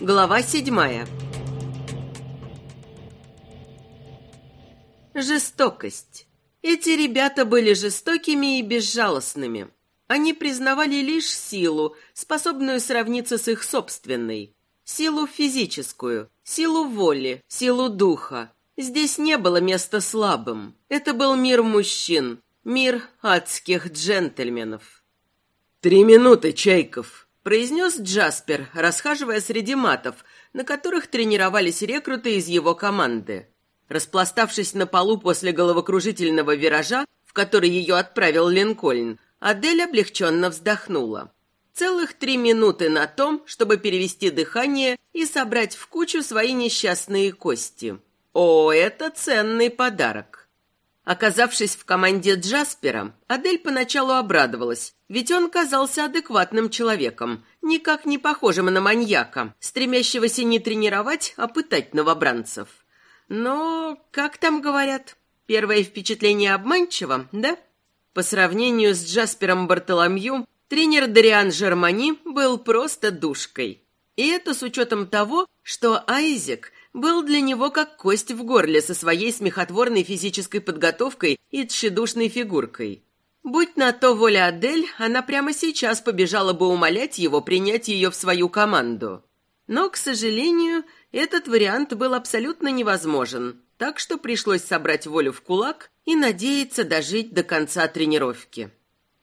Глава седьмая. Жестокость. Эти ребята были жестокими и безжалостными. Они признавали лишь силу, способную сравниться с их собственной. Силу физическую, силу воли, силу духа. Здесь не было места слабым. Это был мир мужчин, мир адских джентльменов. «Три минуты, Чайков!» – произнес Джаспер, расхаживая среди матов, на которых тренировались рекруты из его команды. Распластавшись на полу после головокружительного виража, в который ее отправил Линкольн, Адель облегченно вздохнула. Целых три минуты на том, чтобы перевести дыхание и собрать в кучу свои несчастные кости. О, это ценный подарок. Оказавшись в команде Джаспера, Адель поначалу обрадовалась, ведь он казался адекватным человеком, никак не похожим на маньяка, стремящегося не тренировать, а пытать новобранцев. Но, как там говорят, первое впечатление обманчиво, да? По сравнению с Джаспером Бартоломью, тренер Дариан Жермани был просто душкой. И это с учетом того, что Айзек был для него как кость в горле со своей смехотворной физической подготовкой и тщедушной фигуркой. Будь на то воля Адель, она прямо сейчас побежала бы умолять его принять ее в свою команду. Но, к сожалению, этот вариант был абсолютно невозможен, так что пришлось собрать волю в кулак и надеяться дожить до конца тренировки.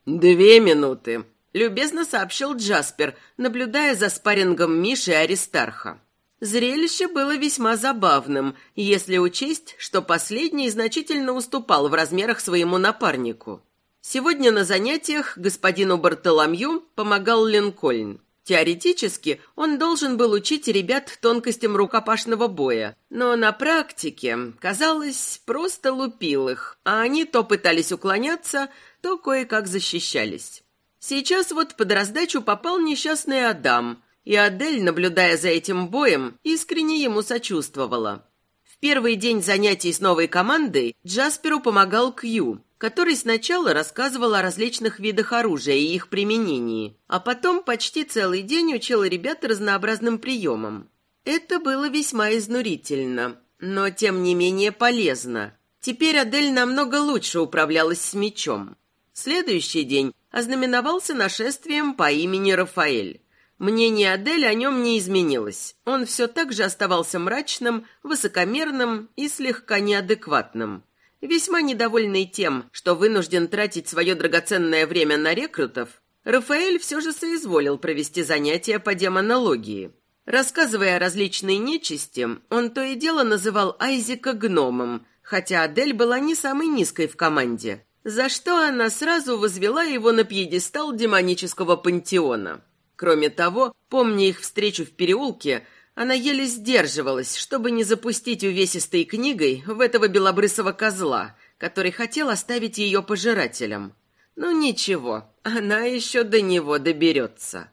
«Две минуты», — любезно сообщил Джаспер, наблюдая за спаррингом Миши и Аристарха. Зрелище было весьма забавным, если учесть, что последний значительно уступал в размерах своему напарнику. Сегодня на занятиях господину Бартоломью помогал Линкольн. Теоретически он должен был учить ребят тонкостям рукопашного боя, но на практике, казалось, просто лупил их, а они то пытались уклоняться, то кое-как защищались. Сейчас вот под раздачу попал несчастный Адам – и Адель, наблюдая за этим боем, искренне ему сочувствовала. В первый день занятий с новой командой Джасперу помогал Кью, который сначала рассказывал о различных видах оружия и их применении, а потом почти целый день учил ребят разнообразным приемам. Это было весьма изнурительно, но тем не менее полезно. Теперь Адель намного лучше управлялась с мечом. Следующий день ознаменовался нашествием по имени Рафаэль. Мнение Адель о нем не изменилось. Он все так же оставался мрачным, высокомерным и слегка неадекватным. Весьма недовольный тем, что вынужден тратить свое драгоценное время на рекрутов, Рафаэль все же соизволил провести занятия по демонологии. Рассказывая о различной нечисти, он то и дело называл Айзека гномом, хотя Адель была не самой низкой в команде, за что она сразу возвела его на пьедестал демонического пантеона. Кроме того, помня их встречу в переулке, она еле сдерживалась, чтобы не запустить увесистой книгой в этого белобрысого козла, который хотел оставить ее пожирателем. Ну ничего, она еще до него доберется.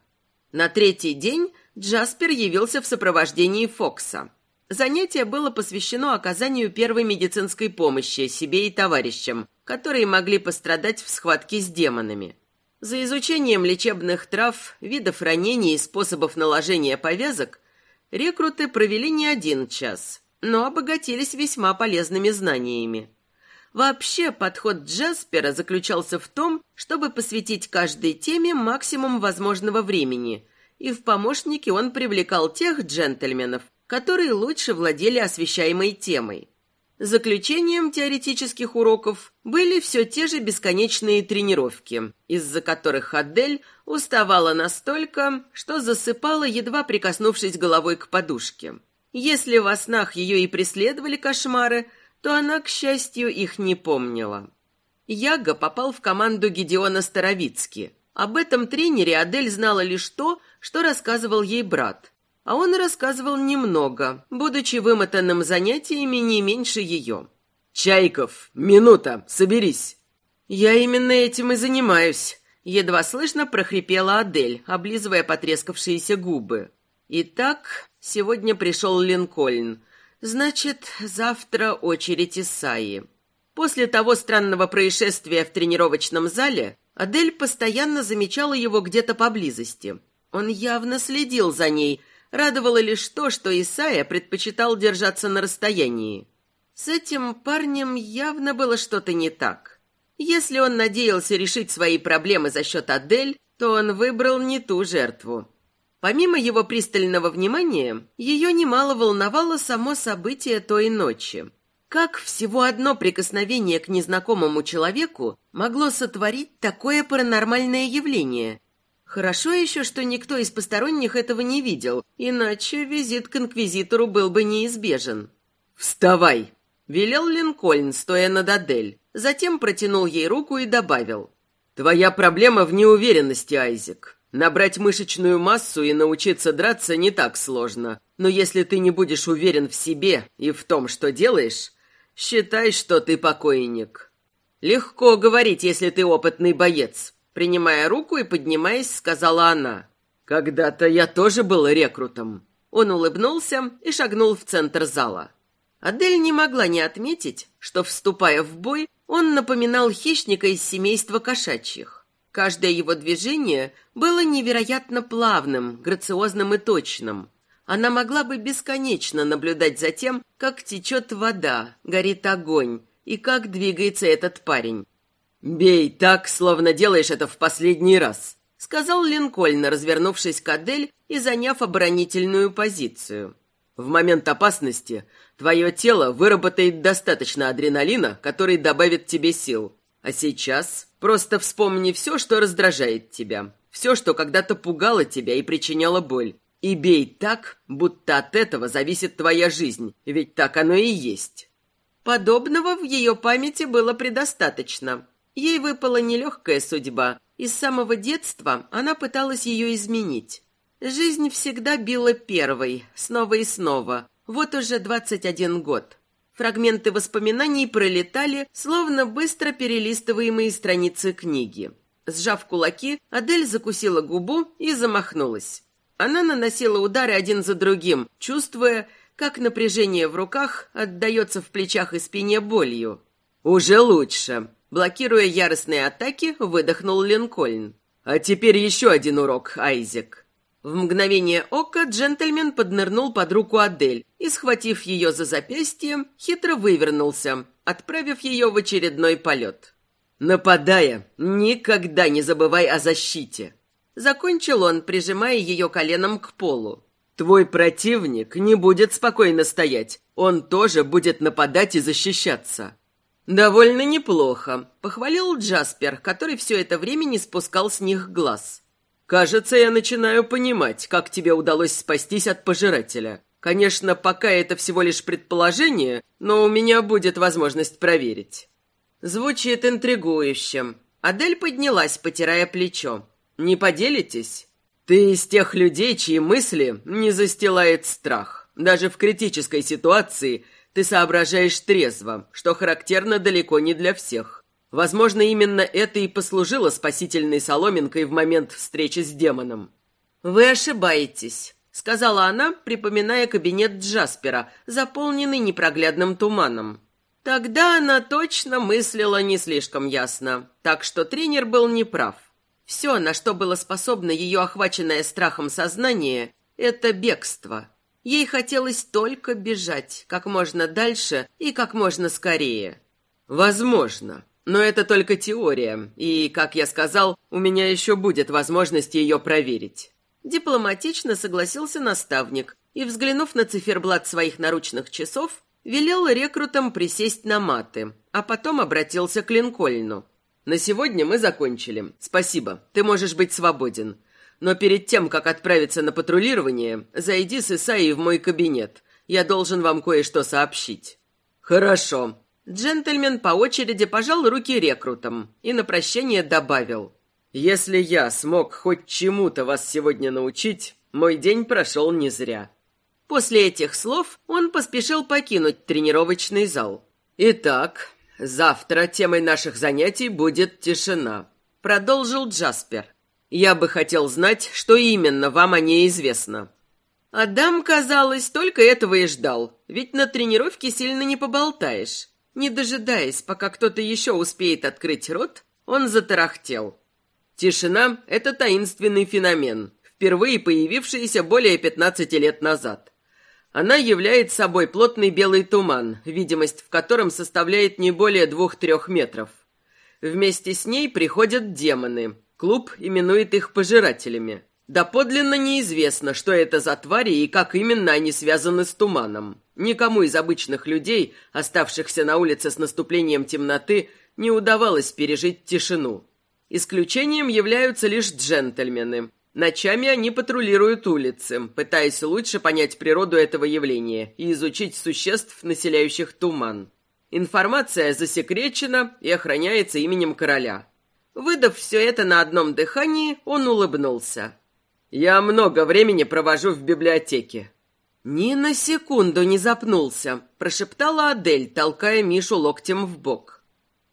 На третий день Джаспер явился в сопровождении Фокса. Занятие было посвящено оказанию первой медицинской помощи себе и товарищам, которые могли пострадать в схватке с демонами. За изучением лечебных трав, видов ранений и способов наложения повязок рекруты провели не один час, но обогатились весьма полезными знаниями. Вообще, подход Джаспера заключался в том, чтобы посвятить каждой теме максимум возможного времени, и в помощники он привлекал тех джентльменов, которые лучше владели освещаемой темой. Заключением теоретических уроков были все те же бесконечные тренировки, из-за которых Адель уставала настолько, что засыпала, едва прикоснувшись головой к подушке. Если во снах ее и преследовали кошмары, то она, к счастью, их не помнила. Яга попал в команду Гедеона Старовицки. Об этом тренере Адель знала лишь то, что рассказывал ей брат – а он рассказывал немного, будучи вымотанным занятиями не меньше ее. «Чайков, минута, соберись!» «Я именно этим и занимаюсь», — едва слышно прохрипела Адель, облизывая потрескавшиеся губы. «Итак, сегодня пришел Линкольн. Значит, завтра очередь Исаи». После того странного происшествия в тренировочном зале Адель постоянно замечала его где-то поблизости. Он явно следил за ней — Радовало лишь то, что Исайя предпочитал держаться на расстоянии. С этим парнем явно было что-то не так. Если он надеялся решить свои проблемы за счет Адель, то он выбрал не ту жертву. Помимо его пристального внимания, ее немало волновало само событие той ночи. Как всего одно прикосновение к незнакомому человеку могло сотворить такое паранормальное явление? Хорошо еще, что никто из посторонних этого не видел, иначе визит к инквизитору был бы неизбежен. «Вставай!» – велел Линкольн, стоя над Адель. Затем протянул ей руку и добавил. «Твоя проблема в неуверенности, Айзек. Набрать мышечную массу и научиться драться не так сложно. Но если ты не будешь уверен в себе и в том, что делаешь, считай, что ты покойник». «Легко говорить, если ты опытный боец», принимая руку и поднимаясь, сказала она. «Когда-то я тоже был рекрутом». Он улыбнулся и шагнул в центр зала. Адель не могла не отметить, что, вступая в бой, он напоминал хищника из семейства кошачьих. Каждое его движение было невероятно плавным, грациозным и точным. Она могла бы бесконечно наблюдать за тем, как течет вода, горит огонь и как двигается этот парень. «Бей так, словно делаешь это в последний раз», — сказал Линкольн, развернувшись к Адель и заняв оборонительную позицию. В момент опасности твое тело выработает достаточно адреналина, который добавит тебе сил. А сейчас просто вспомни все, что раздражает тебя. Все, что когда-то пугало тебя и причиняло боль. И бей так, будто от этого зависит твоя жизнь, ведь так оно и есть. Подобного в ее памяти было предостаточно. Ей выпала нелегкая судьба, и с самого детства она пыталась ее изменить. Жизнь всегда била первой, снова и снова. Вот уже 21 год. Фрагменты воспоминаний пролетали, словно быстро перелистываемые страницы книги. Сжав кулаки, Адель закусила губу и замахнулась. Она наносила удары один за другим, чувствуя, как напряжение в руках отдается в плечах и спине болью. «Уже лучше!» Блокируя яростные атаки, выдохнул Линкольн. «А теперь еще один урок, Айзек. В мгновение ока джентльмен поднырнул под руку Адель и, схватив ее за запястье, хитро вывернулся, отправив ее в очередной полет. «Нападая, никогда не забывай о защите!» Закончил он, прижимая ее коленом к полу. «Твой противник не будет спокойно стоять. Он тоже будет нападать и защищаться». «Довольно неплохо», — похвалил Джаспер, который все это время не спускал с них глаз. Кажется, я начинаю понимать, как тебе удалось спастись от пожирателя. Конечно, пока это всего лишь предположение, но у меня будет возможность проверить. Звучит интригующе. Адель поднялась, потирая плечо. Не поделитесь? Ты из тех людей, чьи мысли не застилает страх. Даже в критической ситуации ты соображаешь трезво, что характерно далеко не для всех. Возможно, именно это и послужило спасительной соломинкой в момент встречи с демоном. «Вы ошибаетесь», — сказала она, припоминая кабинет Джаспера, заполненный непроглядным туманом. Тогда она точно мыслила не слишком ясно, так что тренер был неправ. Все, на что было способно ее охваченное страхом сознание, это бегство. Ей хотелось только бежать как можно дальше и как можно скорее. «Возможно», но это только теория, и, как я сказал, у меня еще будет возможность ее проверить. Дипломатично согласился наставник и, взглянув на циферблат своих наручных часов, велел рекрутам присесть на маты, а потом обратился к Линкольну. «На сегодня мы закончили. Спасибо, ты можешь быть свободен. Но перед тем, как отправиться на патрулирование, зайди с Исаей в мой кабинет. Я должен вам кое-что сообщить». «Хорошо», Джентльмен по очереди пожал руки рекрутам и на прощание добавил. «Если я смог хоть чему-то вас сегодня научить, мой день прошел не зря». После этих слов он поспешил покинуть тренировочный зал. «Итак, завтра темой наших занятий будет тишина», — продолжил Джаспер. «Я бы хотел знать, что именно вам о ней известно». Адам, казалось, только этого и ждал, ведь на тренировке сильно не поболтаешь. Не дожидаясь, пока кто-то еще успеет открыть рот, он затарахтел. Тишина — это таинственный феномен. Впервые появившаяся более 15 лет назад. Она является собой плотный белый туман, видимость в котором составляет не более двух-трех метров. Вместе с ней приходят демоны. Клуб именует их пожирателями. Доподлинно неизвестно, что это за твари и как именно они связаны с туманом. Никому из обычных людей, оставшихся на улице с наступлением темноты, не удавалось пережить тишину. Исключением являются лишь джентльмены. Ночами они патрулируют улицы, пытаясь лучше понять природу этого явления и изучить существ, населяющих туман. Информация засекречена и охраняется именем короля. Выдав все это на одном дыхании, он улыбнулся. «Я много времени провожу в библиотеке». «Ни на секунду не запнулся», – прошептала Адель, толкая Мишу локтем в бок.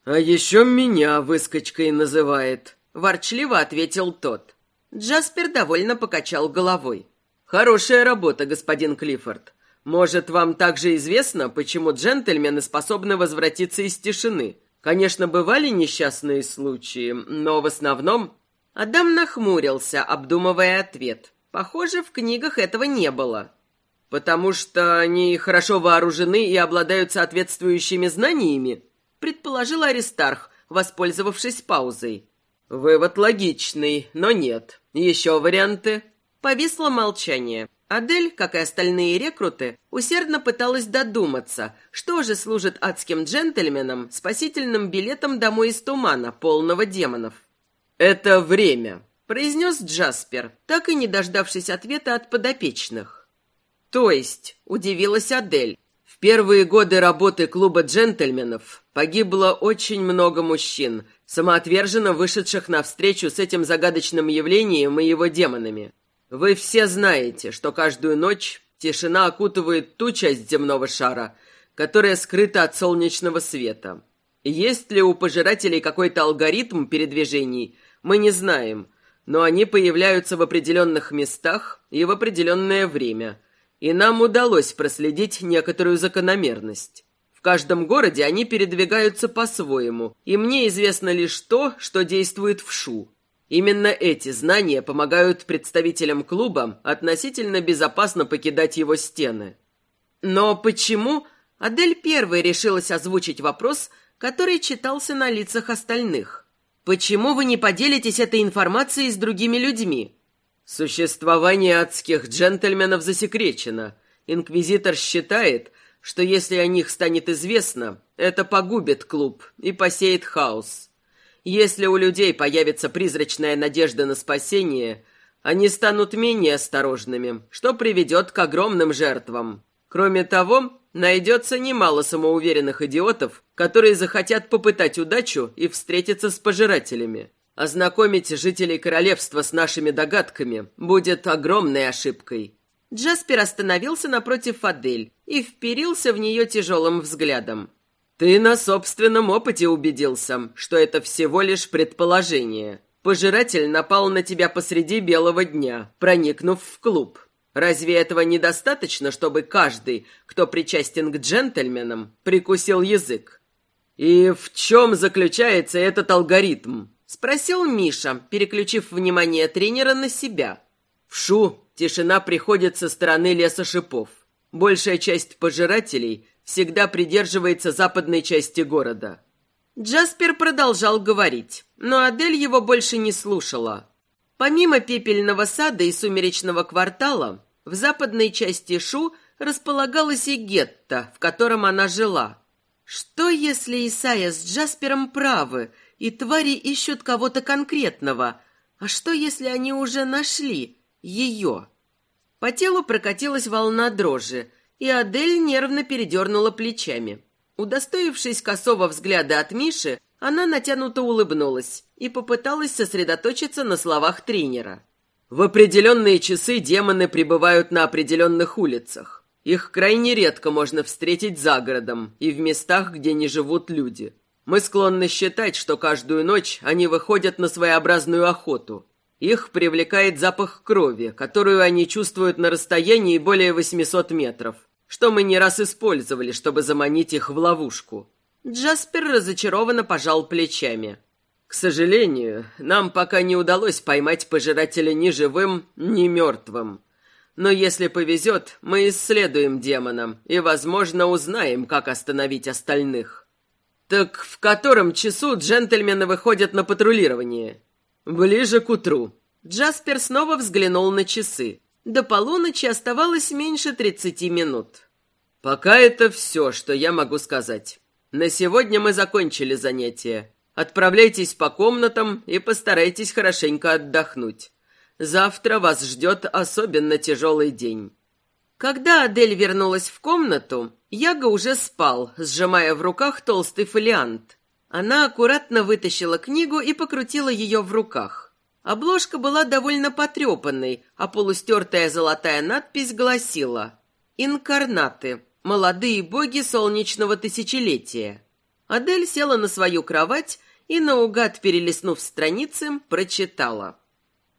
«А еще меня выскочкой называет», – ворчливо ответил тот. Джаспер довольно покачал головой. «Хорошая работа, господин Клиффорд. Может, вам также известно, почему джентльмены способны возвратиться из тишины? Конечно, бывали несчастные случаи, но в основном...» Адам нахмурился, обдумывая ответ. Похоже, в книгах этого не было. «Потому что они хорошо вооружены и обладают соответствующими знаниями?» предположил Аристарх, воспользовавшись паузой. Вывод логичный, но нет. Еще варианты? Повисло молчание. Адель, как и остальные рекруты, усердно пыталась додуматься, что же служит адским джентльменам спасительным билетом домой из тумана, полного демонов. «Это время», — произнес Джаспер, так и не дождавшись ответа от подопечных. «То есть», — удивилась Адель, — «в первые годы работы клуба джентльменов погибло очень много мужчин, самоотверженно вышедших навстречу с этим загадочным явлением и его демонами. Вы все знаете, что каждую ночь тишина окутывает ту часть земного шара, которая скрыта от солнечного света. Есть ли у пожирателей какой-то алгоритм передвижений, мы не знаем, но они появляются в определенных местах и в определенное время, и нам удалось проследить некоторую закономерность. В каждом городе они передвигаются по-своему, и мне известно лишь то, что действует в Шу. Именно эти знания помогают представителям клуба относительно безопасно покидать его стены. Но почему Адель первой решилась озвучить вопрос, который читался на лицах остальных? Почему вы не поделитесь этой информацией с другими людьми? Существование адских джентльменов засекречено. Инквизитор считает, что если о них станет известно, это погубит клуб и посеет хаос. Если у людей появится призрачная надежда на спасение, они станут менее осторожными, что приведет к огромным жертвам. Кроме того, найдется немало самоуверенных идиотов, которые захотят попытать удачу и встретиться с пожирателями. Ознакомить жителей королевства с нашими догадками будет огромной ошибкой. Джаспер остановился напротив Адель и вперился в нее тяжелым взглядом. «Ты на собственном опыте убедился, что это всего лишь предположение. Пожиратель напал на тебя посреди белого дня, проникнув в клуб. Разве этого недостаточно, чтобы каждый, кто причастен к джентльменам, прикусил язык? И в чем заключается этот алгоритм?» — спросил Миша, переключив внимание тренера на себя. В Шу тишина приходит со стороны леса шипов. Большая часть пожирателей всегда придерживается западной части города. Джаспер продолжал говорить, но Адель его больше не слушала. Помимо пепельного сада и сумеречного квартала, в западной части Шу располагалась и гетто, в котором она жила. Что, если Исайя с Джаспером правы, и твари ищут кого-то конкретного? А что, если они уже нашли ее. По телу прокатилась волна дрожи, и Адель нервно передернула плечами. Удостоившись косого взгляда от Миши, она натянуто улыбнулась и попыталась сосредоточиться на словах тренера. В определенные часы демоны пребывают на определенных улицах. Их крайне редко можно встретить за городом и в местах, где не живут люди. Мы склонны считать, что каждую ночь они выходят на своеобразную охоту. Их привлекает запах крови, которую они чувствуют на расстоянии более 800 метров, что мы не раз использовали, чтобы заманить их в ловушку. Джаспер разочарованно пожал плечами. К сожалению, нам пока не удалось поймать пожирателя ни живым, ни мертвым. Но если повезет, мы исследуем демона и, возможно, узнаем, как остановить остальных. Так в котором часу джентльмены выходят на патрулирование? Ближе к утру. Джаспер снова взглянул на часы. До полуночи оставалось меньше тридцати минут. Пока это все, что я могу сказать. На сегодня мы закончили занятие. Отправляйтесь по комнатам и постарайтесь хорошенько отдохнуть. Завтра вас ждет особенно тяжелый день». Когда Адель вернулась в комнату, Яга уже спал, сжимая в руках толстый фолиант. Она аккуратно вытащила книгу и покрутила ее в руках. Обложка была довольно потрепанной, а полустертая золотая надпись гласила «Инкарнаты. Молодые боги солнечного тысячелетия». Адель села на свою кровать и, наугад перелистнув страницы, прочитала.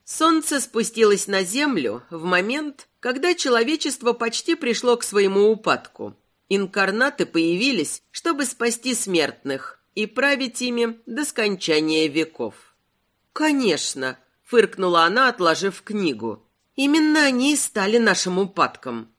Солнце спустилось на землю в момент, когда человечество почти пришло к своему упадку. Инкарнаты появились, чтобы спасти смертных и править ими до скончания веков. «Конечно», — фыркнула она, отложив книгу. «Именно они и стали нашим упадком.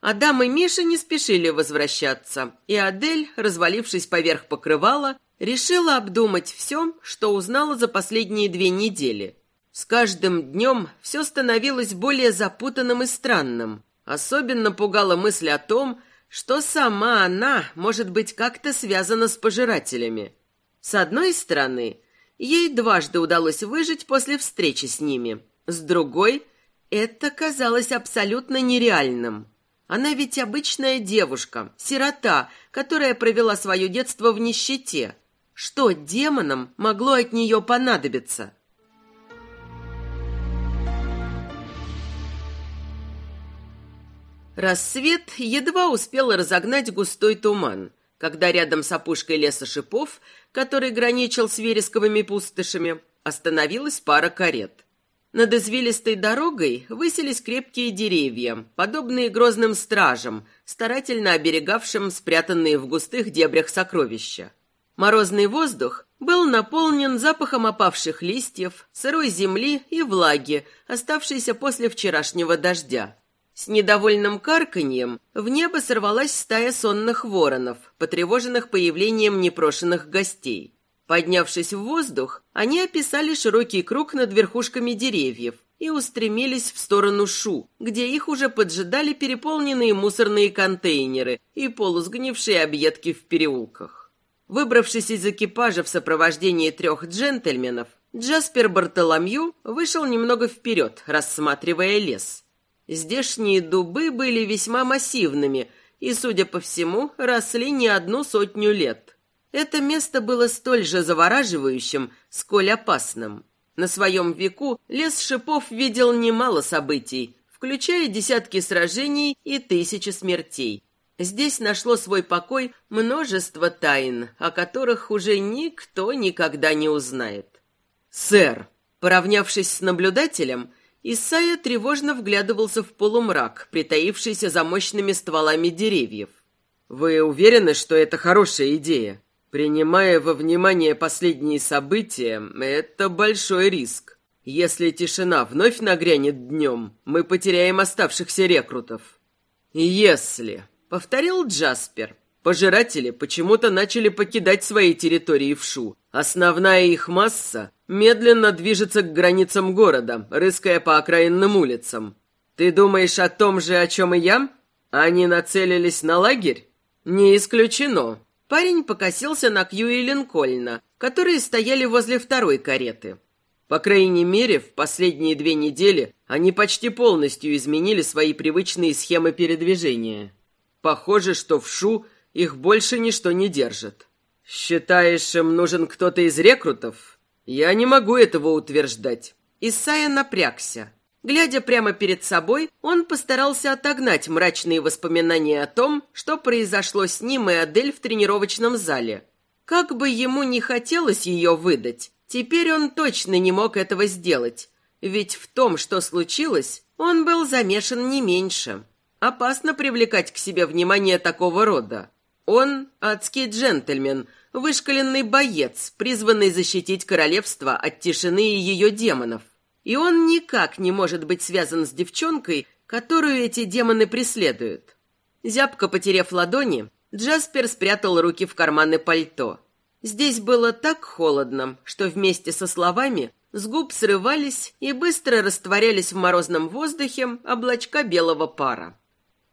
Адам и Миша не спешили возвращаться, и Адель, развалившись поверх покрывала, решила обдумать все, что узнала за последние две недели. С каждым днем все становилось более запутанным и странным. Особенно пугала мысль о том, что сама она может быть как-то связана с пожирателями. С одной стороны, ей дважды удалось выжить после встречи с ними. С другой, это казалось абсолютно нереальным. Она ведь обычная девушка, сирота, которая провела свое детство в нищете. Что демонам могло от нее понадобиться? Рассвет едва успел разогнать густой туман, когда рядом с опушкой леса шипов, который граничил с вересковыми пустошами, остановилась пара карет. Над извилистой дорогой высились крепкие деревья, подобные грозным стражам, старательно оберегавшим спрятанные в густых дебрях сокровища. Морозный воздух был наполнен запахом опавших листьев, сырой земли и влаги, оставшейся после вчерашнего дождя. С недовольным карканьем в небо сорвалась стая сонных воронов, потревоженных появлением непрошенных гостей. Поднявшись в воздух, они описали широкий круг над верхушками деревьев и устремились в сторону Шу, где их уже поджидали переполненные мусорные контейнеры и полусгнившие объедки в переулках. Выбравшись из экипажа в сопровождении трех джентльменов, Джаспер Бартоломью вышел немного вперед, рассматривая лес. Здешние дубы были весьма массивными и, судя по всему, росли не одну сотню лет. Это место было столь же завораживающим, сколь опасным. На своем веку лес шипов видел немало событий, включая десятки сражений и тысячи смертей. Здесь нашло свой покой множество тайн, о которых уже никто никогда не узнает. «Сэр!» Поравнявшись с наблюдателем, Исайя тревожно вглядывался в полумрак, притаившийся за мощными стволами деревьев. «Вы уверены, что это хорошая идея?» Принимая во внимание последние события, это большой риск. Если тишина вновь нагрянет днем, мы потеряем оставшихся рекрутов. Если, повторил Джаспер, пожиратели почему-то начали покидать свои территории в Шу. Основная их масса медленно движется к границам города, рыская по окраинным улицам. Ты думаешь о том же, о чем и я? Они нацелились на лагерь? Не исключено. Парень покосился на Кью и Линкольна, которые стояли возле второй кареты. По крайней мере, в последние две недели они почти полностью изменили свои привычные схемы передвижения. Похоже, что в Шу их больше ничто не держит. Считаешь, им нужен кто-то из рекрутов? Я не могу этого утверждать. Исайя напрягся. Глядя прямо перед собой, он постарался отогнать мрачные воспоминания о том, что произошло с ним и Адель в тренировочном зале. Как бы ему не хотелось ее выдать, теперь он точно не мог этого сделать, ведь в том, что случилось, он был замешан не меньше. Опасно привлекать к себе внимание такого рода. Он, адский джентльмен, вышкаленный боец, призванный защитить королевство от тишины и ее демонов. И он никак не может быть связан с девчонкой, которую эти демоны преследуют. Зябко потеряв ладони, Джаспер спрятал руки в карманы пальто. Здесь было так холодно, что вместе со словами с губ срывались и быстро растворялись в морозном воздухе облачка белого пара.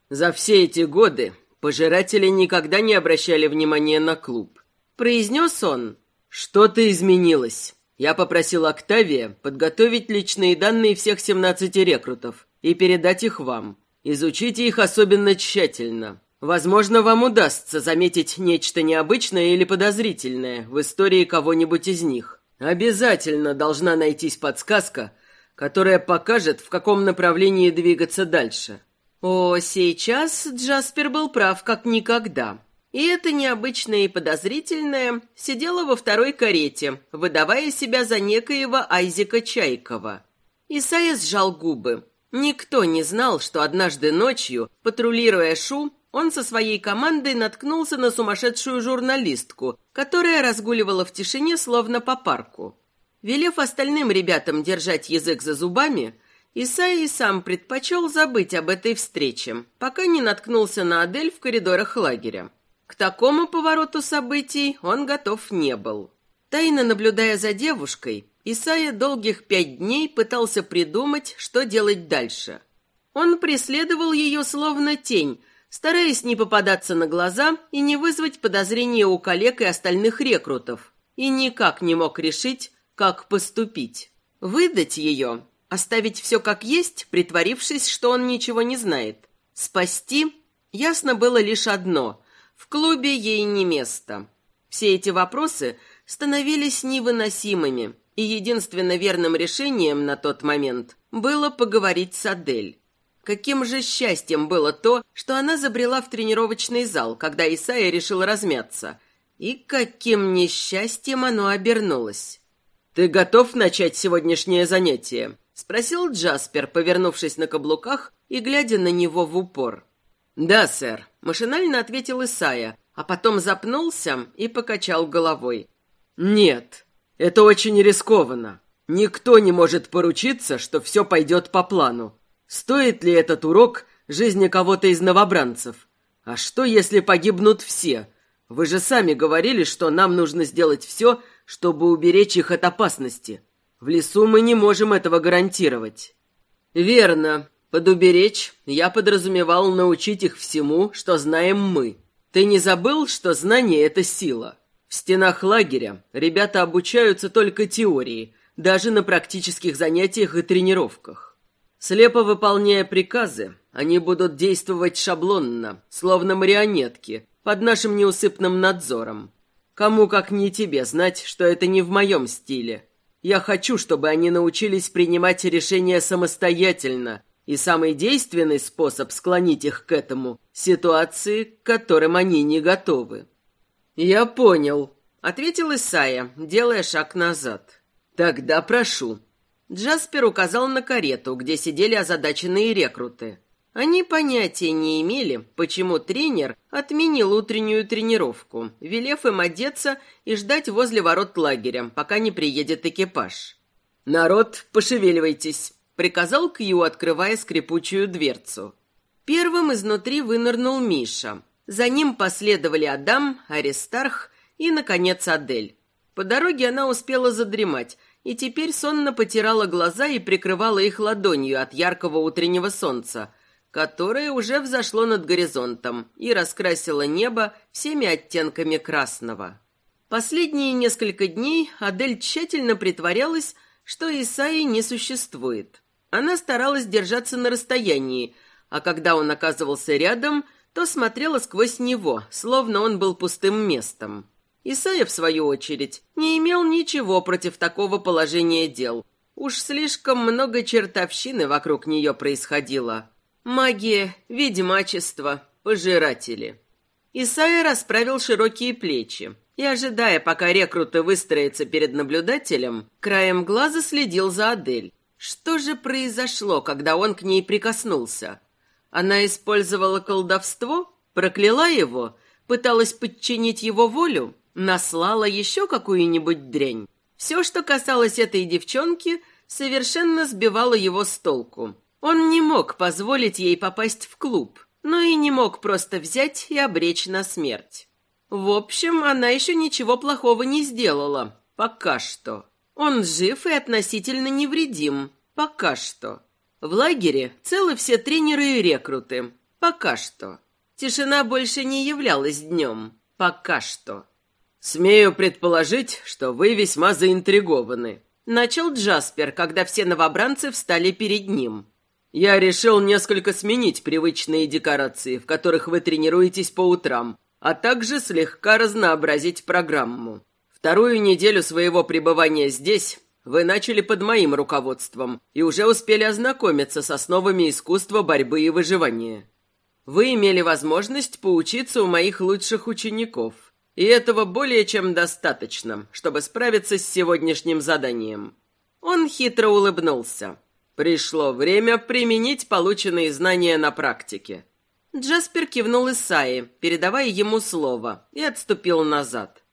«За все эти годы пожиратели никогда не обращали внимания на клуб», — произнес он. «Что-то изменилось. Я попросил Октавия подготовить личные данные всех 17 рекрутов и передать их вам. Изучите их особенно тщательно. Возможно, вам удастся заметить нечто необычное или подозрительное в истории кого-нибудь из них. Обязательно должна найтись подсказка, которая покажет, в каком направлении двигаться дальше. О, сейчас Джаспер был прав как никогда. И это необычное и подозрительное сидело во второй карете, выдавая себя за некоего Айзека Чайкова. Исайя сжал губы. Никто не знал, что однажды ночью, патрулируя Шу, он со своей командой наткнулся на сумасшедшую журналистку, которая разгуливала в тишине, словно по парку. Велев остальным ребятам держать язык за зубами, Исай и сам предпочел забыть об этой встрече, пока не наткнулся на Адель в коридорах лагеря. К такому повороту событий он готов не был. Тайно наблюдая за девушкой, Исайя долгих пять дней пытался придумать, что делать дальше. Он преследовал ее словно тень, стараясь не попадаться на глаза и не вызвать подозрения у коллег и остальных рекрутов, и никак не мог решить, как поступить. Выдать ее, оставить все как есть, притворившись, что он ничего не знает. Спасти, ясно было лишь одно – в клубе ей не место. Все эти вопросы становились невыносимыми, и единственно верным решением на тот момент было поговорить с Адель. Каким же счастьем было то, что она забрела в тренировочный зал, когда Исайя решил размяться. И каким несчастьем оно обернулось. «Ты готов начать сегодняшнее занятие?» — спросил Джаспер, повернувшись на каблуках и глядя на него в упор. «Да, сэр», — машинально ответил Исайя, а потом запнулся и покачал головой. «Нет, это очень рискованно. Никто не может поручиться, что все пойдет по плану. Стоит ли этот урок жизни кого-то из новобранцев? А что, если погибнут все? Вы же сами говорили, что нам нужно сделать все, чтобы уберечь их от опасности. В лесу мы не можем этого гарантировать. Верно. Под уберечь я подразумевал научить их всему, что знаем мы. Ты не забыл, что знание — это сила? В стенах лагеря ребята обучаются только теории, даже на практических занятиях и тренировках. Слепо выполняя приказы, они будут действовать шаблонно, словно марионетки, под нашим неусыпным надзором. Кому как не тебе знать, что это не в моем стиле. Я хочу, чтобы они научились принимать решения самостоятельно, и самый действенный способ склонить их к этому – ситуации, к которым они не готовы. «Я понял», – ответил Исайя, делая шаг назад. «Тогда прошу, Джаспер указал на карету, где сидели озадаченные рекруты. Они понятия не имели, почему тренер отменил утреннюю тренировку, велев им одеться и ждать возле ворот лагеря, пока не приедет экипаж. «Народ, пошевеливайтесь!» — приказал Кью, открывая скрипучую дверцу. Первым изнутри вынырнул Миша. За ним последовали Адам, Аристарх и, наконец, Адель. По дороге она успела задремать, и теперь сонно потирала глаза и прикрывала их ладонью от яркого утреннего солнца, которое уже взошло над горизонтом и раскрасило небо всеми оттенками красного. Последние несколько дней Адель тщательно притворялась, что Исаи не существует. Она старалась держаться на расстоянии, а когда он оказывался рядом, то смотрела сквозь него, словно он был пустым местом. Исайя, в свою очередь, не имел ничего против такого положения дел. Уж слишком много чертовщины вокруг нее происходило. Магия, ведьмачество, пожиратели. Исайя расправил широкие плечи и, ожидая, пока рекруты выстроятся перед наблюдателем, краем глаза следил за Адель. Что же произошло, когда он к ней прикоснулся? Она использовала колдовство? Прокляла его? Пыталась подчинить его волю? Наслала еще какую-нибудь дрянь. Все, что касалось этой девчонки, совершенно сбивало его с толку. Он не мог позволить ей попасть в клуб, но и не мог просто взять и обречь на смерть. В общем, она еще ничего плохого не сделала. Пока что. Он жив и относительно невредим. Пока что. В лагере целы все тренеры и рекруты. Пока что. Тишина больше не являлась днем. Пока что. «Смею предположить, что вы весьма заинтригованы», — начал Джаспер, когда все новобранцы встали перед ним. «Я решил несколько сменить привычные декорации, в которых вы тренируетесь по утрам, а также слегка разнообразить программу. Вторую неделю своего пребывания здесь вы начали под моим руководством и уже успели ознакомиться с основами искусства борьбы и выживания. Вы имели возможность поучиться у моих лучших учеников, и этого более чем достаточно, чтобы справиться с сегодняшним заданием. Он хитро улыбнулся. Пришло время применить полученные знания на практике. Джаспер кивнул Исаи, передавая ему слово, и отступил назад.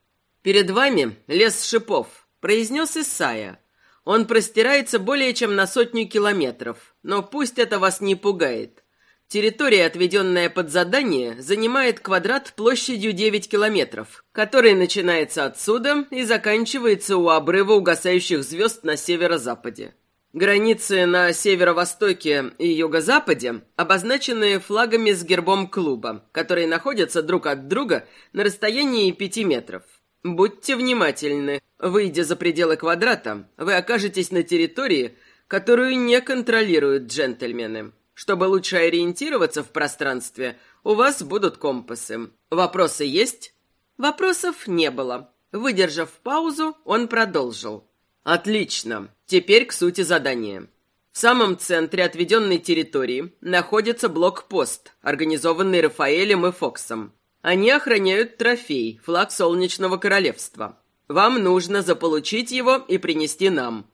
«Перед вами лес шипов», — произнес Исая. «Он простирается более чем на сотню километров, но пусть это вас не пугает. Территория, отведенная под задание, занимает квадрат площадью 9 километров, который начинается отсюда и заканчивается у обрыва угасающих звезд на северо-западе. Границы на северо-востоке и юго-западе обозначены флагами с гербом клуба, которые находятся друг от друга на расстоянии пяти метров. Будьте внимательны. Выйдя за пределы квадрата, вы окажетесь на территории, которую не контролируют джентльмены. Чтобы лучше ориентироваться в пространстве, у вас будут компасы. Вопросы есть? Вопросов не было. Выдержав паузу, он продолжил. Отлично. Теперь к сути задания. В самом центре отведенной территории находится блокпост, организованный Рафаэлем и Фоксом. Они охраняют трофей, флаг Солнечного Королевства. Вам нужно заполучить его и принести нам.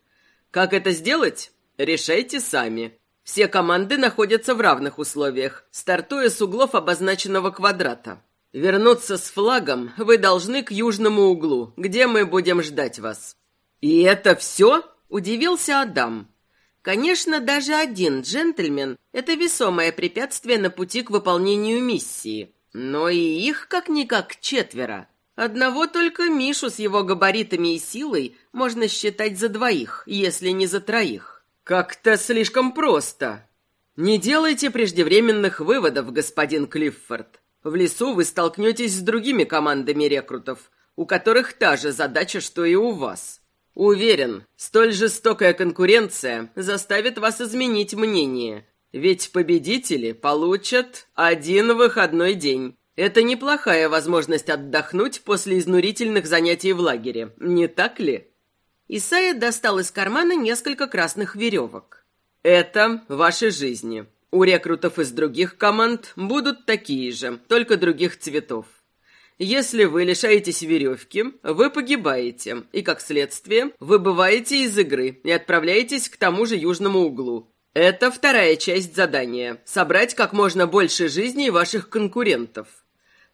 Как это сделать? Решайте сами. Все команды находятся в равных условиях, стартуя с углов обозначенного квадрата. Вернуться с флагом вы должны к южному углу, где мы будем ждать вас. «И это все?» – удивился Адам. Конечно, даже один джентльмен – это весомое препятствие на пути к выполнению миссии. Но и их как-никак четверо. Одного только Мишу с его габаритами и силой можно считать за двоих, если не за троих. Как-то слишком просто. Не делайте преждевременных выводов, господин Клиффорд. В лесу вы столкнетесь с другими командами рекрутов, у которых та же задача, что и у вас. Уверен, столь жестокая конкуренция заставит вас изменить мнение. Ведь победители получат один выходной день. Это неплохая возможность отдохнуть после изнурительных занятий в лагере, не так ли? Исайя достал из кармана несколько красных веревок. Это ваши жизни. У рекрутов из других команд будут такие же, только других цветов. Если вы лишаетесь веревки, вы погибаете, и, как следствие, выбываете из игры и отправляетесь к тому же южному углу. Это вторая часть задания – собрать как можно больше жизней ваших конкурентов.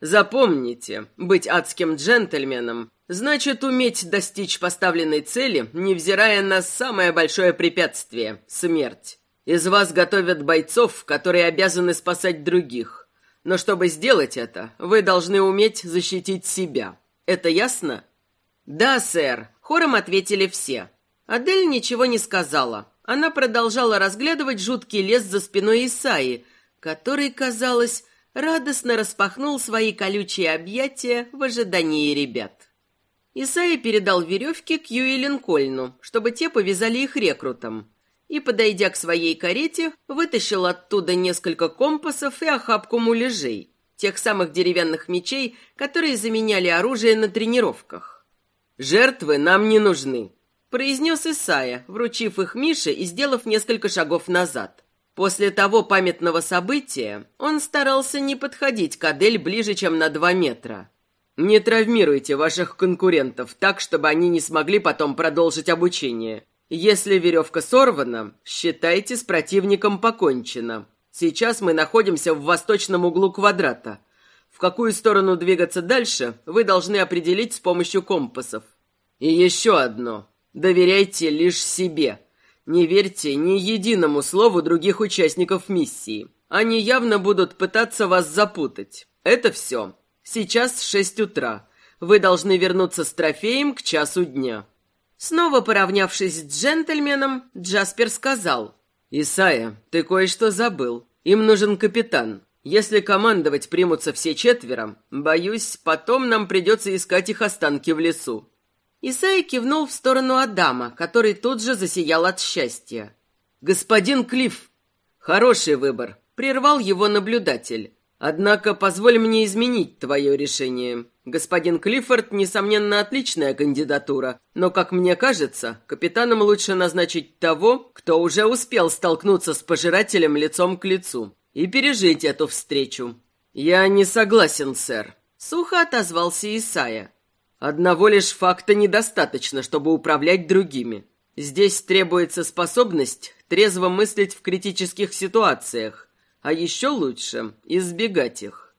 Запомните, быть адским джентльменом значит уметь достичь поставленной цели, невзирая на самое большое препятствие – смерть. Из вас готовят бойцов, которые обязаны спасать других. Но чтобы сделать это, вы должны уметь защитить себя. Это ясно? Да, сэр, хором ответили все. Адель ничего не сказала. Она продолжала разглядывать жуткий лес за спиной Исаи, который, казалось, радостно распахнул свои колючие объятия в ожидании ребят. Исаи передал веревки Кью и Линкольну, чтобы те повязали их рекрутам и, подойдя к своей карете, вытащил оттуда несколько компасов и охапку муляжей, тех самых деревянных мечей, которые заменяли оружие на тренировках. «Жертвы нам не нужны», — произнес Исая, вручив их Мише и сделав несколько шагов назад. После того памятного события он старался не подходить к Адель ближе, чем на два метра. «Не травмируйте ваших конкурентов так, чтобы они не смогли потом продолжить обучение. Если веревка сорвана, считайте, с противником покончено. Сейчас мы находимся в восточном углу квадрата. В какую сторону двигаться дальше, вы должны определить с помощью компасов. И еще одно. Доверяйте лишь себе. Не верьте ни единому слову других участников миссии. Они явно будут пытаться вас запутать. Это все. Сейчас шесть утра. Вы должны вернуться с трофеем к часу дня». Снова поравнявшись с джентльменом, Джаспер сказал. «Исайя, ты кое-что забыл. Им нужен капитан. Если командовать примутся все четверо, боюсь, потом нам придется искать их останки в лесу». Исайя кивнул в сторону Адама, который тут же засиял от счастья. «Господин Клифф!» «Хороший выбор», — прервал его наблюдатель. «Однако позволь мне изменить твое решение. Господин Клиффорд, несомненно, отличная кандидатура, но, как мне кажется, капитаном лучше назначить того, кто уже успел столкнуться с пожирателем лицом к лицу и пережить эту встречу. Я не согласен, сэр. Сухо отозвался Исая. Одного лишь факта недостаточно, чтобы управлять другими. Здесь требуется способность трезво мыслить в критических ситуациях, а еще лучше избегать их.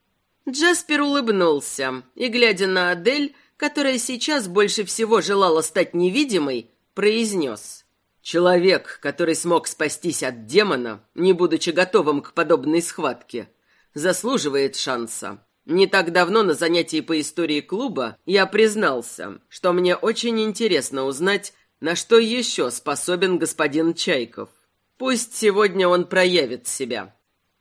Джаспер улыбнулся и, глядя на Адель, которая сейчас больше всего желала стать невидимой, произнес. «Человек, который смог спастись от демона, не будучи готовым к подобной схватке, заслуживает шанса. Не так давно на занятии по истории клуба я признался, что мне очень интересно узнать, на что еще способен господин Чайков. Пусть сегодня он проявит себя».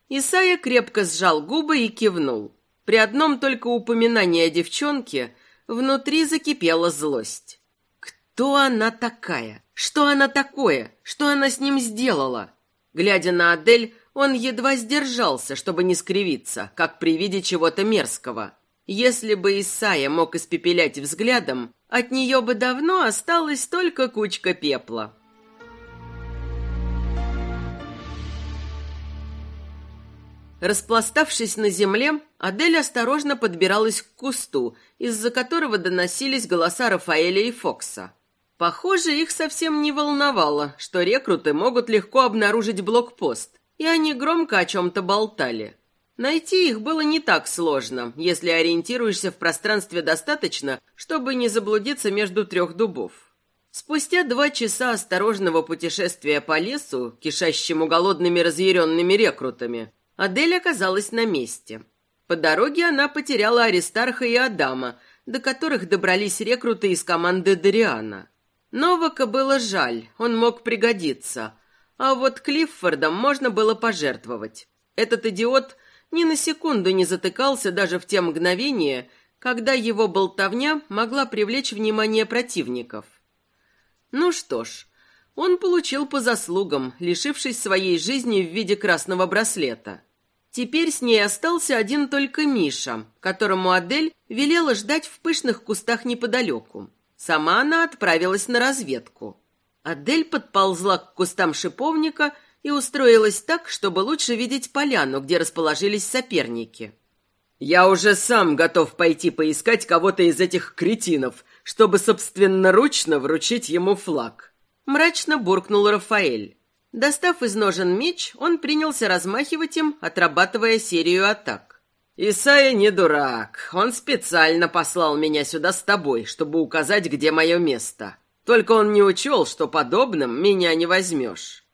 Исайя крепко сжал губы и кивнул. При одном только упоминании о девчонке внутри закипела злость. Кто она такая? Что она такое? Что она с ним сделала? Глядя на Адель, он едва сдержался, чтобы не скривиться, как при виде чего-то мерзкого. Если бы Исайя мог испепелять взглядом, от нее бы давно осталась только кучка пепла. Распластавшись на земле, Адель осторожно подбиралась к кусту, из-за которого доносились голоса Рафаэля и Фокса. Похоже, их совсем не волновало, что рекруты могут легко обнаружить блокпост, и они громко о чем-то болтали. Найти их было не так сложно, если ориентируешься в пространстве достаточно, чтобы не заблудиться между трех дубов. Спустя два часа осторожного путешествия по лесу, кишащему голодными разъяренными рекрутами, Адель оказалась на месте. По дороге она потеряла Аристарха и Адама, до которых добрались рекруты из команды Дариана. Новака было жаль, он мог пригодиться, а вот Клиффордом можно было пожертвовать. Этот идиот ни на секунду не затыкался даже в те мгновения, когда его болтовня могла привлечь внимание противников. Ну что ж, он получил по заслугам, лишившись своей жизни в виде красного браслета. Теперь с ней остался один только Миша, которому Адель велела ждать в пышных кустах неподалеку. Сама она отправилась на разведку. Адель подползла к кустам шиповника и устроилась так, чтобы лучше видеть поляну, где расположились соперники. «Я уже сам готов пойти поискать кого-то из этих кретинов, чтобы собственноручно вручить ему флаг», Мрачно буркнул Рафаэль. Достав из ножен меч, он принялся размахивать им, отрабатывая серию атак. «Исайя не дурак. Он специально послал меня сюда с тобой, чтобы указать, где мое место. Только он не учел, что подобным меня не возьмешь».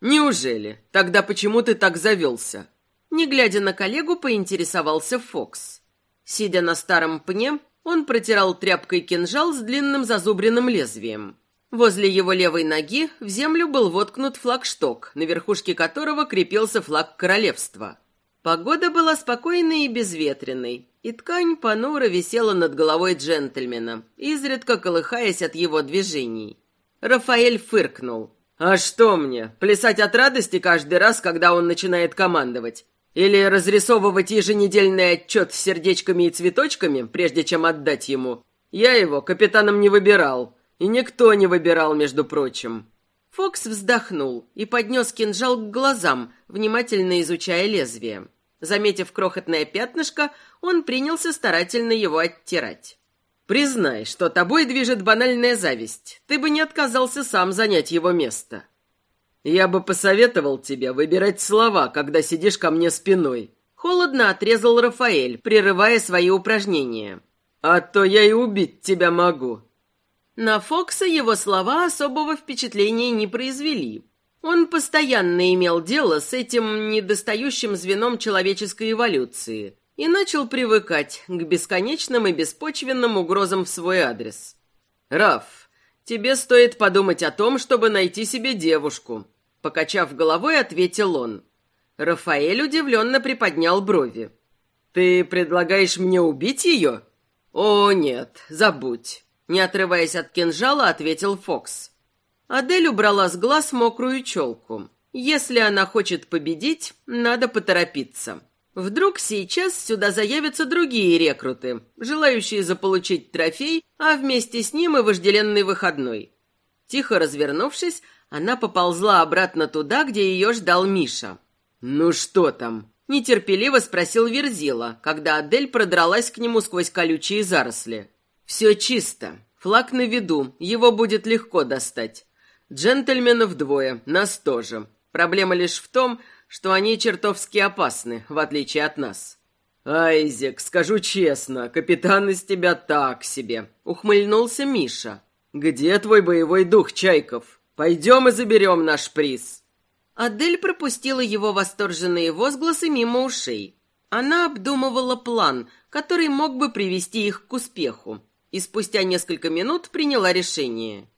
«Неужели? Тогда почему ты так завелся?» Не глядя на коллегу, поинтересовался Фокс. Сидя на старом пне, он протирал тряпкой кинжал с длинным зазубренным лезвием. Возле его левой ноги в землю был воткнут флагшток, на верхушке которого крепился флаг королевства. Погода была спокойной и безветренной, и ткань понуро висела над головой джентльмена, изредка колыхаясь от его движений. Рафаэль фыркнул. «А что мне, плясать от радости каждый раз, когда он начинает командовать? Или разрисовывать еженедельный отчет с сердечками и цветочками, прежде чем отдать ему? Я его капитаном не выбирал». И никто не выбирал, между прочим. Фокс вздохнул и поднес кинжал к глазам, внимательно изучая лезвие. Заметив крохотное пятнышко, он принялся старательно его оттирать. «Признай, что тобой движет банальная зависть. Ты бы не отказался сам занять его место». «Я бы посоветовал тебе выбирать слова, когда сидишь ко мне спиной», — Холодно отрезал Рафаэль, прерывая свои упражнения. «А то я и убить тебя могу». На Фокса его слова особого впечатления не произвели. Он постоянно имел дело с этим недостающим звеном человеческой эволюции и начал привыкать к бесконечным и беспочвенным угрозам в свой адрес. «Раф, тебе стоит подумать о том, чтобы найти себе девушку», покачав головой, ответил он. Рафаэль удивленно приподнял брови. «Ты предлагаешь мне убить ее?» «О, нет, забудь», — не отрываясь от кинжала, ответил Фокс. Адель убрала с глаз мокрую челку. Если она хочет победить, надо поторопиться. Вдруг сейчас сюда заявятся другие рекруты, желающие заполучить трофей, а вместе с ним и вожделенный выходной. Тихо развернувшись, она поползла обратно туда, где ее ждал Миша. «Ну что там?» – нетерпеливо спросил Верзила, когда Адель продралась к нему сквозь колючие заросли. «Все чисто. Флаг на виду, его будет легко достать. Джентльменов двое, нас тоже. Проблема лишь в том, что они чертовски опасны, в отличие от нас». «Айзек, скажу честно, капитан из тебя так себе», — ухмыльнулся Миша. «Где твой боевой дух, Чайков? Пойдем и заберем наш приз». Адель пропустила его восторженные возгласы мимо ушей. Она обдумывала план, который мог бы привести их к успеху, и спустя несколько минут приняла решение.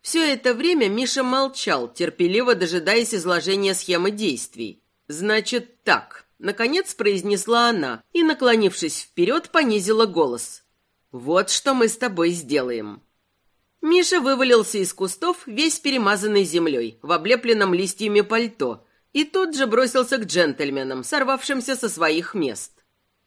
Все это время Миша молчал, терпеливо дожидаясь изложения схемы действий. «Значит так», — наконец произнесла она и, наклонившись вперед, понизила голос. «Вот что мы с тобой сделаем». Миша вывалился из кустов, весь перемазанный землей, в облепленном листьями пальто, и тут же бросился к джентльменам, сорвавшимся со своих мест.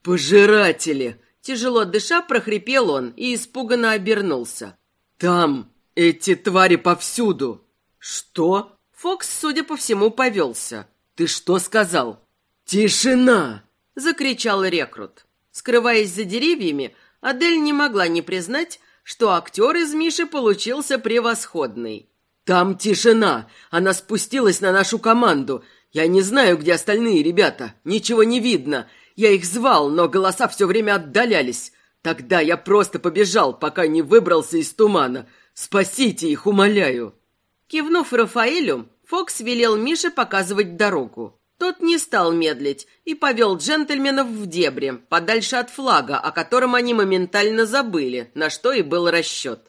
«Пожиратели!» Тяжело дыша, прохрипел он и испуганно обернулся. «Там! Эти твари повсюду!» «Что?» Фокс, судя по всему, повелся. «Ты что сказал?» «Тишина!» — закричал рекрут. Скрываясь за деревьями, Адель не могла не признать, что актер из Миши получился превосходный. «Там тишина! Она спустилась на нашу команду! Я не знаю, где остальные ребята. Ничего не видно. Я их звал, но голоса все время отдалялись. Тогда я просто побежал, пока не выбрался из тумана. Спасите их, умоляю!» Кивнув Рафаэлю, Фокс велел Мише показывать дорогу. Тот не стал медлить и повел джентльменов в дебри, подальше от флага, о котором они моментально забыли, на что и был расчет.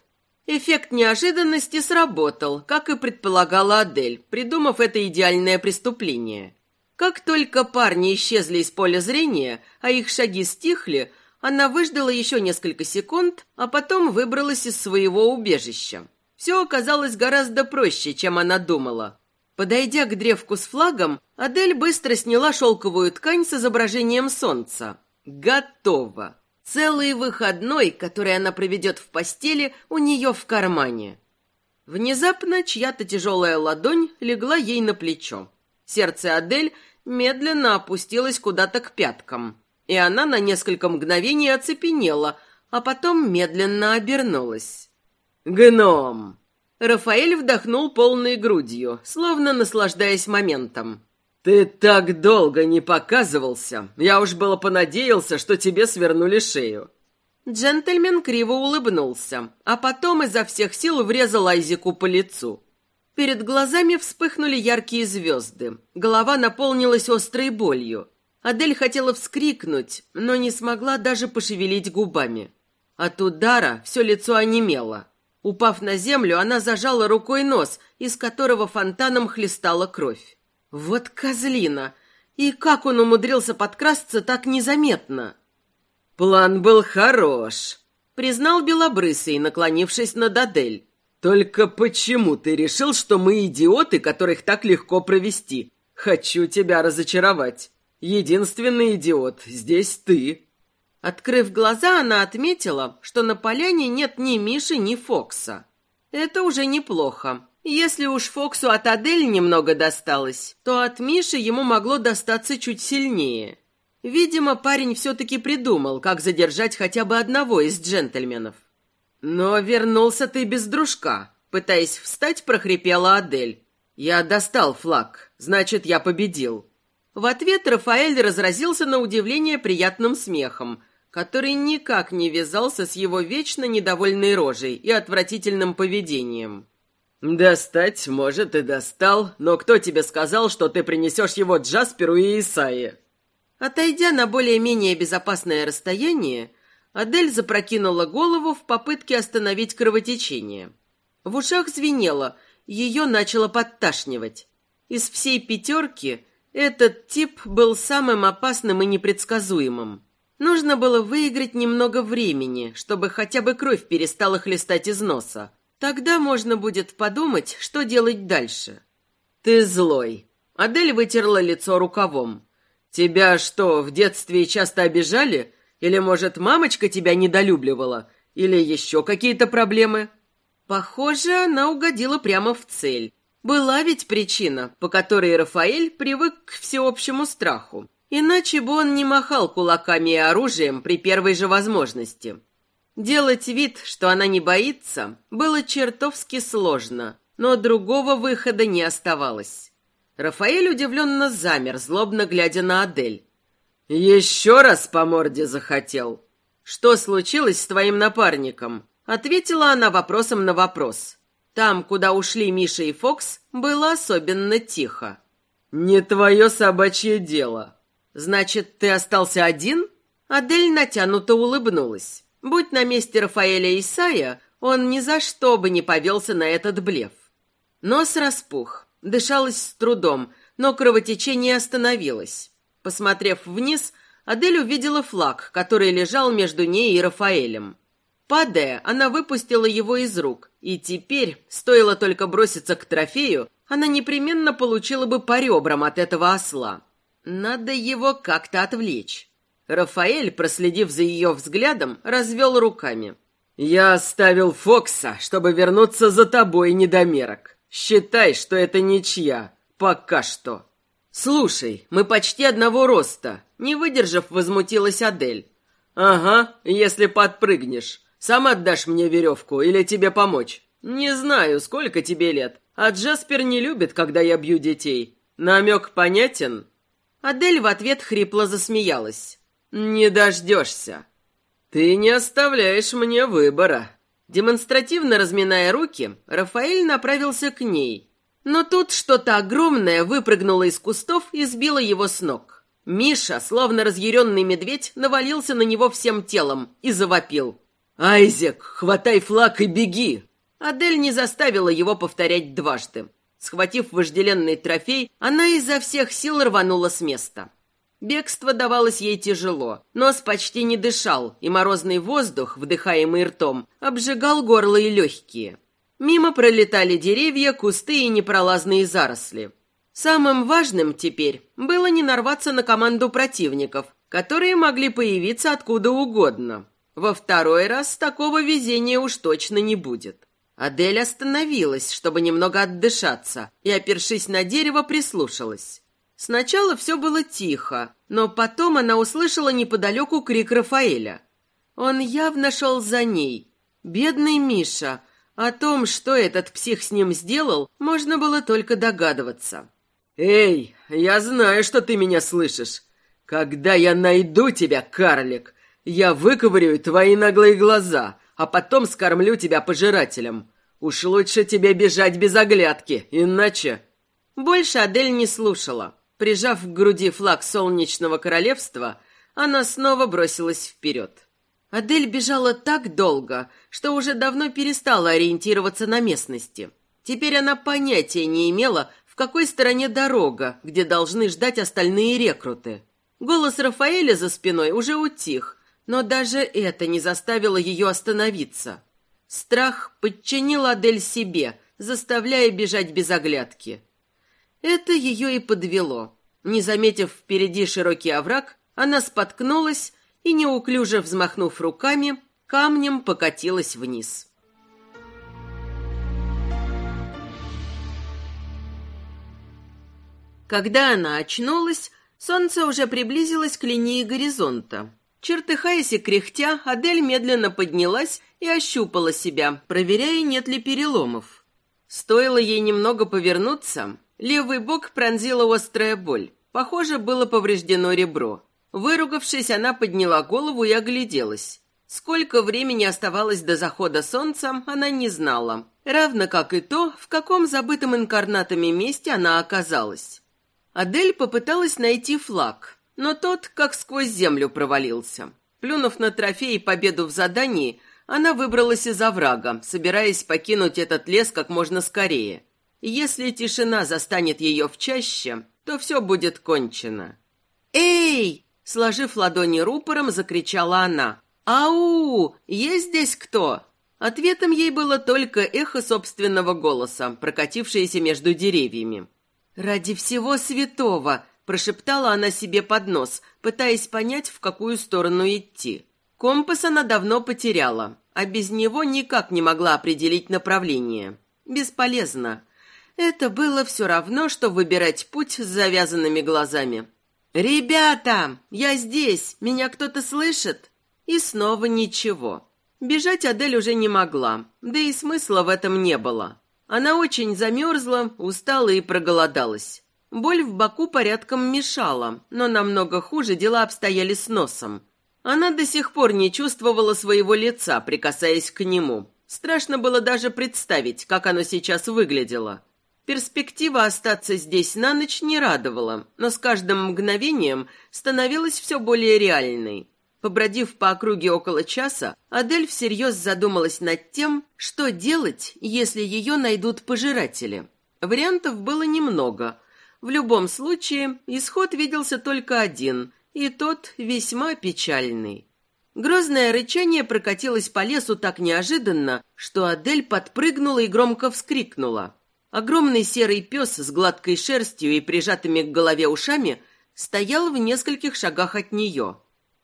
Эффект неожиданности сработал, как и предполагала Адель, придумав это идеальное преступление. Как только парни исчезли из поля зрения, а их шаги стихли, она выждала еще несколько секунд, а потом выбралась из своего убежища. Все оказалось гораздо проще, чем она думала. Подойдя к древку с флагом, Адель быстро сняла шелковую ткань с изображением солнца. Готово! Целый выходной, который она проведет в постели, у нее в кармане. Внезапно чья-то тяжелая ладонь легла ей на плечо. Сердце Адель медленно опустилось куда-то к пяткам, и она на несколько мгновений оцепенела, а потом медленно обернулась. «Гном!» Рафаэль вдохнул полной грудью, словно наслаждаясь моментом. «Ты так долго не показывался. Я уж было понадеялся, что тебе свернули шею». Джентльмен криво улыбнулся, а потом изо всех сил врезал Айзеку по лицу. Перед глазами вспыхнули яркие звезды. Голова наполнилась острой болью. Адель хотела вскрикнуть, но не смогла даже пошевелить губами. От удара все лицо онемело. Упав на землю, она зажала рукой нос, из которого фонтаном хлестала кровь. Вот козлина! И как он умудрился подкрасться так незаметно? «План был хорош», — признал Белобрысый, наклонившись над Адель. «Только почему ты решил, что мы идиоты, которых так легко провести? Хочу тебя разочаровать. Единственный идиот здесь ты». Открыв глаза, она отметила, что на поляне нет ни Миши, ни Фокса. Это уже неплохо. Если уж Фоксу от Адель немного досталось, то от Миши ему могло достаться чуть сильнее. Видимо, парень все-таки придумал, как задержать хотя бы одного из джентльменов. Но вернулся ты без дружка. Пытаясь встать, прохрипела Адель. Я достал флаг, значит, я победил. В ответ Рафаэль разразился на удивление приятным смехом, который никак не вязался с его вечно недовольной рожей и отвратительным поведением. «Достать, может, и достал, но кто тебе сказал, что ты принесешь его Джасперу и Исае?» Отойдя на более-менее безопасное расстояние, Адель запрокинула голову в попытке остановить кровотечение. В ушах звенело, ее начало подташнивать. Из всей пятерки этот тип был самым опасным и непредсказуемым. Нужно было выиграть немного времени, чтобы хотя бы кровь перестала хлестать из носа. Тогда можно будет подумать, что делать дальше. «Ты злой». Адель вытерла лицо рукавом. «Тебя что, в детстве часто обижали? Или, может, мамочка тебя недолюбливала? Или еще какие-то проблемы?» Похоже, она угодила прямо в цель. Была ведь причина, по которой Рафаэль привык к всеобщему страху. Иначе бы он не махал кулаками и оружием при первой же возможности. Делать вид, что она не боится, было чертовски сложно, но другого выхода не оставалось. Рафаэль удивленно замер, злобно глядя на Адель. «Еще раз по морде захотел?» «Что случилось с твоим напарником?» Ответила она вопросом на вопрос. Там, куда ушли Миша и Фокс, было особенно тихо. «Не твое собачье дело». «Значит, ты остался один?» Адель натянуто улыбнулась. Будь на месте Рафаэля Исая, он ни за что бы не повелся на этот блеф. Нос распух, дышалось с трудом, но кровотечение остановилось. Посмотрев вниз, Адель увидела флаг, который лежал между ней и Рафаэлем. Падая, она выпустила его из рук, и теперь, стоило только броситься к трофею, она непременно получила бы по ребрам от этого осла. Надо его как-то отвлечь. Рафаэль, проследив за ее взглядом, развел руками. «Я оставил Фокса, чтобы вернуться за тобой, недомерок. Считай, что это ничья. Пока что». «Слушай, мы почти одного роста», — не выдержав, возмутилась Адель. «Ага, если подпрыгнешь. Сам отдашь мне веревку или тебе помочь? Не знаю, сколько тебе лет, а Джаспер не любит, когда я бью детей. Намек понятен?» Адель в ответ хрипло засмеялась. «Не дождешься. Ты не оставляешь мне выбора». Демонстративно разминая руки, Рафаэль направился к ней. Но тут что-то огромное выпрыгнуло из кустов и сбило его с ног. Миша, словно разъяренный медведь, навалился на него всем телом и завопил. «Айзек, хватай флаг и беги!» Адель не заставила его повторять дважды. Схватив вожделенный трофей, она изо всех сил рванула с места. Бегство давалось ей тяжело. Нос почти не дышал, и морозный воздух, вдыхаемый ртом, обжигал горло и легкие. Мимо пролетали деревья, кусты и непролазные заросли. Самым важным теперь было не нарваться на команду противников, которые могли появиться откуда угодно. Во второй раз такого везения уж точно не будет. Адель остановилась, чтобы немного отдышаться, и, опершись на дерево, прислушалась. Сначала все было тихо, но потом она услышала неподалеку крик Рафаэля. Он явно шел за ней. Бедный Миша. О том, что этот псих с ним сделал, можно было только догадываться. «Эй, я знаю, что ты меня слышишь. Когда я найду тебя, карлик, я выковырю твои наглые глаза, а потом скормлю тебя пожирателям. Уж лучше тебе бежать без оглядки, иначе...» Больше Адель не слушала. Прижав к груди флаг Солнечного Королевства, она снова бросилась вперед. Адель бежала так долго, что уже давно перестала ориентироваться на местности. Теперь она понятия не имела, в какой стороне дорога, где должны ждать остальные рекруты. Голос Рафаэля за спиной уже утих, но даже это не заставило ее остановиться. Страх подчинил Адель себе, заставляя бежать без оглядки. Это ее и подвело. Не заметив впереди широкий овраг, она споткнулась и, неуклюже взмахнув руками, камнем покатилась вниз. Когда она очнулась, солнце уже приблизилось к линии горизонта. Чертыхаясь и кряхтя, Адель медленно поднялась и ощупала себя, проверяя, нет ли переломов. Стоило ей немного повернуться, Левый бок пронзила острая боль. Похоже, было повреждено ребро. Выругавшись, она подняла голову и огляделась. Сколько времени оставалось до захода солнца, она не знала, равно как и то, в каком забытом инкарнатами месте она оказалась. Адель попыталась найти флаг, но тот как сквозь землю провалился. Плюнув на трофей и победу в задании, она выбралась из оврага, собираясь покинуть этот лес как можно скорее. Если тишина застанет ее в чаще, то все будет кончено. «Эй!» – сложив ладони рупором, закричала она. «Ау! Есть здесь кто?» Ответом ей было только эхо собственного голоса, прокатившееся между деревьями. «Ради всего святого!» – прошептала она себе под нос, пытаясь понять, в какую сторону идти. Компас она давно потеряла, а без него никак не могла определить направление. Бесполезно. Это было все равно, что выбирать путь с завязанными глазами. «Ребята, я здесь! Меня кто-то слышит?» И снова ничего. Бежать Адель уже не могла, да и смысла в этом не было. Она очень замерзла, устала и проголодалась. Боль в боку порядком мешала, но намного хуже дела обстояли с носом. Она до сих пор не чувствовала своего лица, прикасаясь к нему. Страшно было даже представить, как оно сейчас выглядело. Перспектива остаться здесь на ночь не радовала, но с каждым мгновением становилась все более реальной. Побродив по округе около часа, Адель всерьез задумалась над тем, что делать, если ее найдут пожиратели. Вариантов было немного. В любом случае, исход виделся только один, и тот весьма печальный. Грозное рычание прокатилось по лесу так неожиданно, что Адель подпрыгнула и громко вскрикнула. Огромный серый пес с гладкой шерстью и прижатыми к голове ушами стоял в нескольких шагах от нее.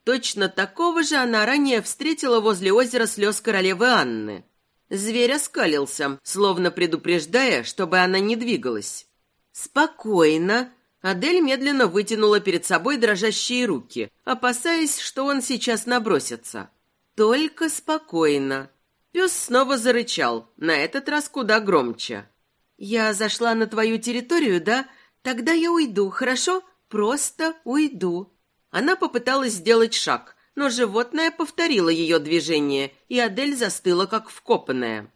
Точно такого же она ранее встретила возле озера слез королевы Анны. Зверь оскалился, словно предупреждая, чтобы она не двигалась. «Спокойно!» Адель медленно вытянула перед собой дрожащие руки, опасаясь, что он сейчас набросится. «Только спокойно!» Пес снова зарычал, на этот раз куда громче. «Я зашла на твою территорию, да? Тогда я уйду, хорошо? Просто уйду!» Она попыталась сделать шаг, но животное повторило ее движение, и Адель застыла, как вкопанная.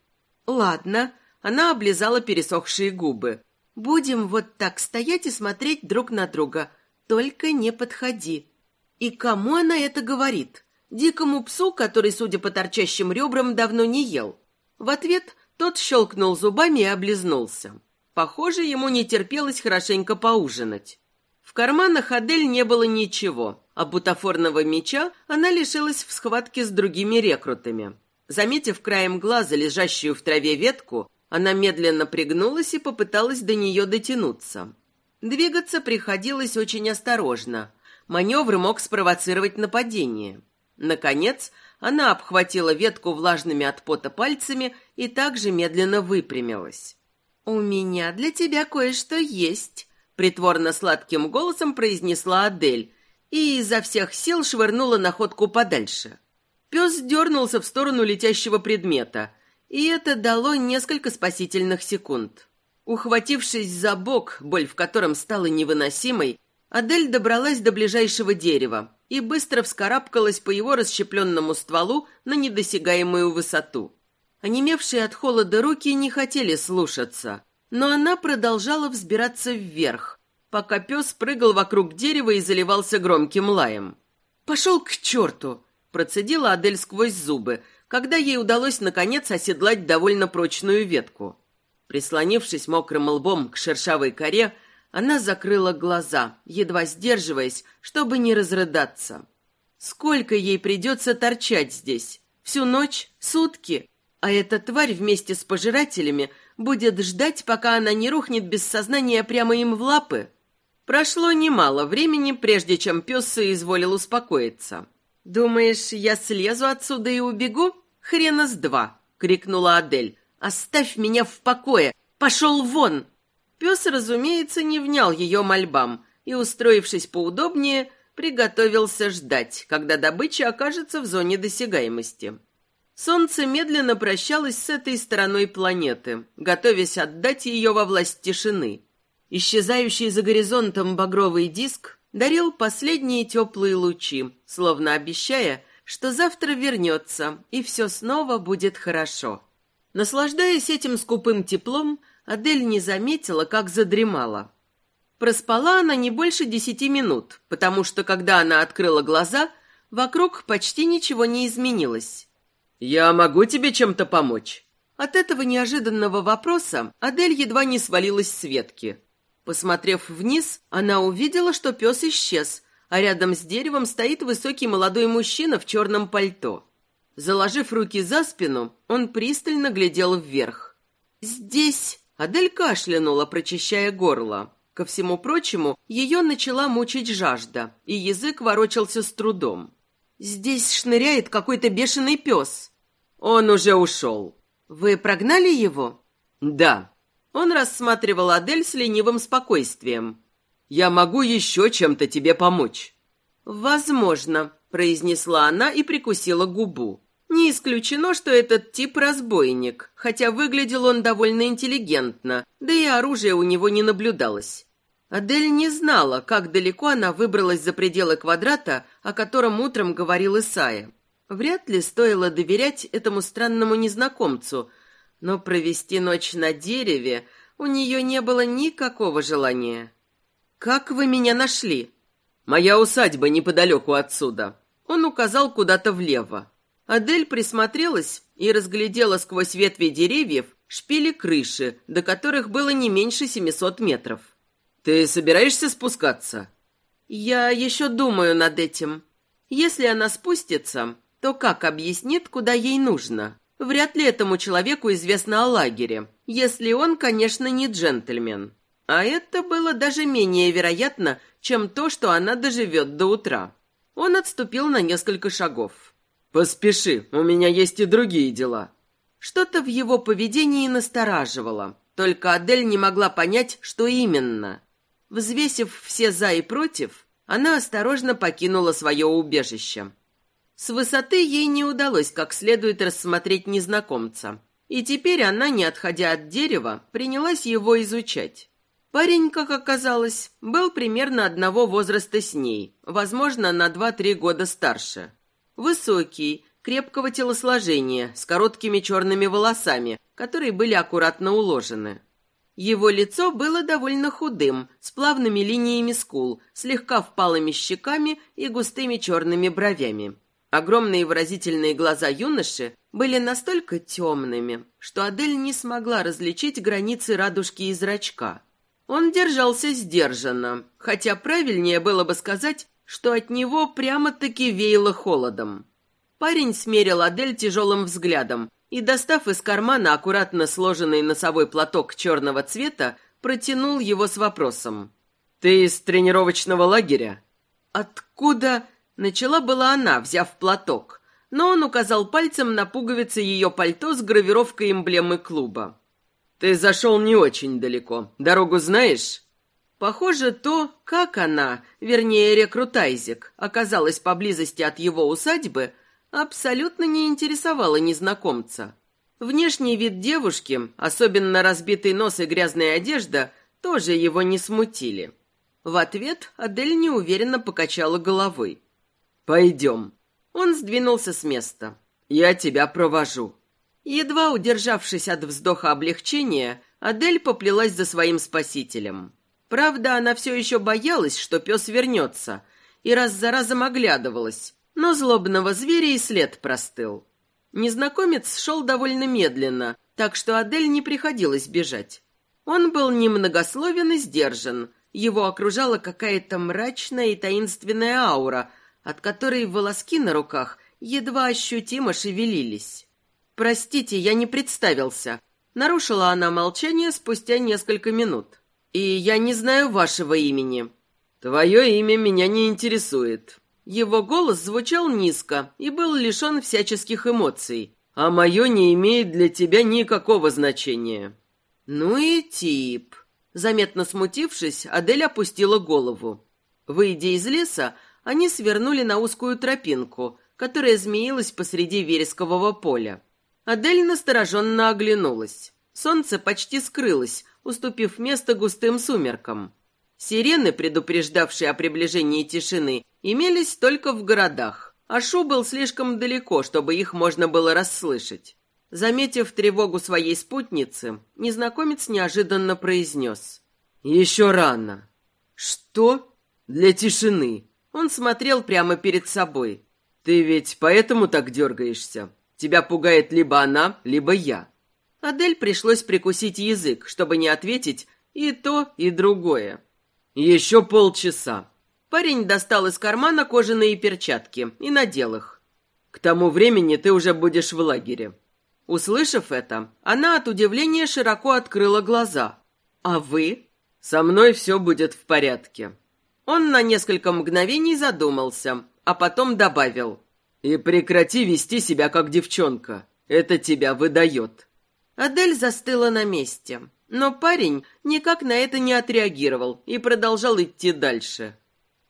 «Ладно», — она облизала пересохшие губы. «Будем вот так стоять и смотреть друг на друга. Только не подходи». И кому она это говорит? Дикому псу, который, судя по торчащим ребрам, давно не ел. В ответ тот щелкнул зубами и облизнулся. Похоже, ему не терпелось хорошенько поужинать. В карманах Адель не было ничего, а бутафорного меча она лишилась в схватке с другими рекрутами. Заметив краем глаза лежащую в траве ветку, она медленно пригнулась и попыталась до нее дотянуться. Двигаться приходилось очень осторожно. Маневр мог спровоцировать нападение. Наконец, она обхватила ветку влажными от пота пальцами и также медленно выпрямилась. «У меня для тебя кое-что есть», притворно сладким голосом произнесла Адель и изо всех сил швырнула находку подальше. Пес дернулся в сторону летящего предмета, и это дало несколько спасительных секунд. Ухватившись за бок, боль в котором стала невыносимой, Адель добралась до ближайшего дерева и быстро вскарабкалась по его расщепленному стволу на недосягаемую высоту. Онемевшие от холода руки не хотели слушаться, но она продолжала взбираться вверх, пока пес прыгал вокруг дерева и заливался громким лаем. «Пошел к черту!» – процедила Адель сквозь зубы, когда ей удалось, наконец, оседлать довольно прочную ветку. Прислонившись мокрым лбом к шершавой коре, она закрыла глаза, едва сдерживаясь, чтобы не разрыдаться. Сколько ей придется торчать здесь? Всю ночь? Сутки? А эта тварь вместе с пожирателями – будет ждать, пока она не рухнет без сознания прямо им в лапы? Прошло немало времени, прежде чем пес соизволил успокоиться. «Думаешь, я слезу отсюда и убегу? Хрена с два!» — крикнула Адель. «Оставь меня в покое! Пошел вон!» Пес, разумеется, не внял ее мольбам и, устроившись поудобнее, приготовился ждать, когда добыча окажется в зоне досягаемости. Солнце медленно прощалось с этой стороной планеты, готовясь отдать ее во власть тишины. Исчезающий за горизонтом багровый диск дарил последние теплые лучи, словно обещая, что завтра вернется, и все снова будет хорошо. Наслаждаясь этим скупым теплом, Адель не заметила, как задремала. Проспала она не больше десяти минут, потому что, когда она открыла глаза, вокруг почти ничего не изменилось. «Я могу тебе чем-то помочь?» От этого неожиданного вопроса Адель едва не свалилась с ветки. Посмотрев вниз, она увидела, что пес исчез, а рядом с деревом стоит высокий молодой мужчина в черном пальто. Заложив руки за спину, он пристально глядел вверх. «Здесь...» — Адель кашлянула, прочищая горло. Ко всему прочему, ее начала мучить жажда, и язык ворочался с трудом. «Здесь шныряет какой-то бешеный пес». «Он уже ушел». «Вы прогнали его?» «Да». Он рассматривал Адель с ленивым спокойствием. «Я могу еще чем-то тебе помочь?» «Возможно», — произнесла она и прикусила губу. Не исключено, что этот тип разбойник, хотя выглядел он довольно интеллигентно, да и оружия у него не наблюдалось. Адель не знала, как далеко она выбралась за пределы квадрата, о котором утром говорил Исая. Вряд ли стоило доверять этому странному незнакомцу, но провести ночь на дереве у нее не было никакого желания. «Как вы меня нашли?» «Моя усадьба неподалеку отсюда». Он указал куда-то влево. Адель присмотрелась и разглядела сквозь ветви деревьев шпили крыши, до которых было не меньше семисот метров. «Ты собираешься спускаться?» «Я еще думаю над этим. Если она спустится, то как объяснит, куда ей нужно? Вряд ли этому человеку известно о лагере, если он, конечно, не джентльмен. А это было даже менее вероятно, чем то, что она доживет до утра. Он отступил на несколько шагов. «Поспеши, у меня есть и другие дела». Что-то в его поведении настораживало, только Адель не могла понять, что именно. Взвесив все «за» и «против», она осторожно покинула свое убежище. С высоты ей не удалось как следует рассмотреть незнакомца, и теперь она, не отходя от дерева, принялась его изучать. Парень, как оказалось, был примерно одного возраста с ней, возможно, на два-три года старше. Высокий, крепкого телосложения, с короткими черными волосами, которые были аккуратно уложены. Его лицо было довольно худым, с плавными линиями скул, слегка впалыми щеками и густыми черными бровями. Огромные выразительные глаза юноши были настолько темными, что Адель не смогла различить границы радужки и зрачка. Он держался сдержанно, хотя правильнее было бы сказать, что от него прямо-таки веяло холодом. Парень смерил Адель тяжелым взглядом и, достав из кармана аккуратно сложенный носовой платок черного цвета, протянул его с вопросом. «Ты из тренировочного лагеря?» «Откуда?» Начала была она, взяв платок, но он указал пальцем на пуговицы ее пальто с гравировкой эмблемы клуба. «Ты зашел не очень далеко. Дорогу знаешь?» Похоже, то, как она, вернее, рекрутайзик, оказалась поблизости от его усадьбы, абсолютно не интересовало незнакомца. Внешний вид девушки, особенно разбитый нос и грязная одежда, тоже его не смутили. В ответ Адель неуверенно покачала головой. «Пойдем». Он сдвинулся с места. «Я тебя провожу». Едва удержавшись от вздоха облегчения, Адель поплелась за своим спасителем. Правда, она все еще боялась, что пес вернется, и раз за разом оглядывалась, но злобного зверя и след простыл. Незнакомец шел довольно медленно, так что Адель не приходилось бежать. Он был немногословен и сдержан, его окружала какая-то мрачная и таинственная аура – от которой волоски на руках едва ощутимо шевелились. «Простите, я не представился», — нарушила она молчание спустя несколько минут. «И я не знаю вашего имени». «Твое имя меня не интересует». Его голос звучал низко и был лишен всяческих эмоций. «А мое не имеет для тебя никакого значения». «Ну и тип». Заметно смутившись, Адель опустила голову. Выйдя из леса, они свернули на узкую тропинку, которая змеилась посреди верескового поля. Адель настороженно оглянулась. Солнце почти скрылось, уступив место густым сумеркам. Сирены, предупреждавшие о приближении тишины, имелись только в городах, а Шу был слишком далеко, чтобы их можно было расслышать. Заметив тревогу своей спутницы, незнакомец неожиданно произнес. «Еще рано». «Что?» «Для тишины». Он смотрел прямо перед собой. «Ты ведь поэтому так дергаешься? Тебя пугает либо она, либо я». Адель пришлось прикусить язык, чтобы не ответить и то, и другое. «Еще полчаса». Парень достал из кармана кожаные перчатки и надел их. «К тому времени ты уже будешь в лагере». Услышав это, она от удивления широко открыла глаза. «А вы?» «Со мной все будет в порядке». Он на несколько мгновений задумался, а потом добавил. «И прекрати вести себя как девчонка. Это тебя выдает». Адель застыла на месте. Но парень никак на это не отреагировал и продолжал идти дальше.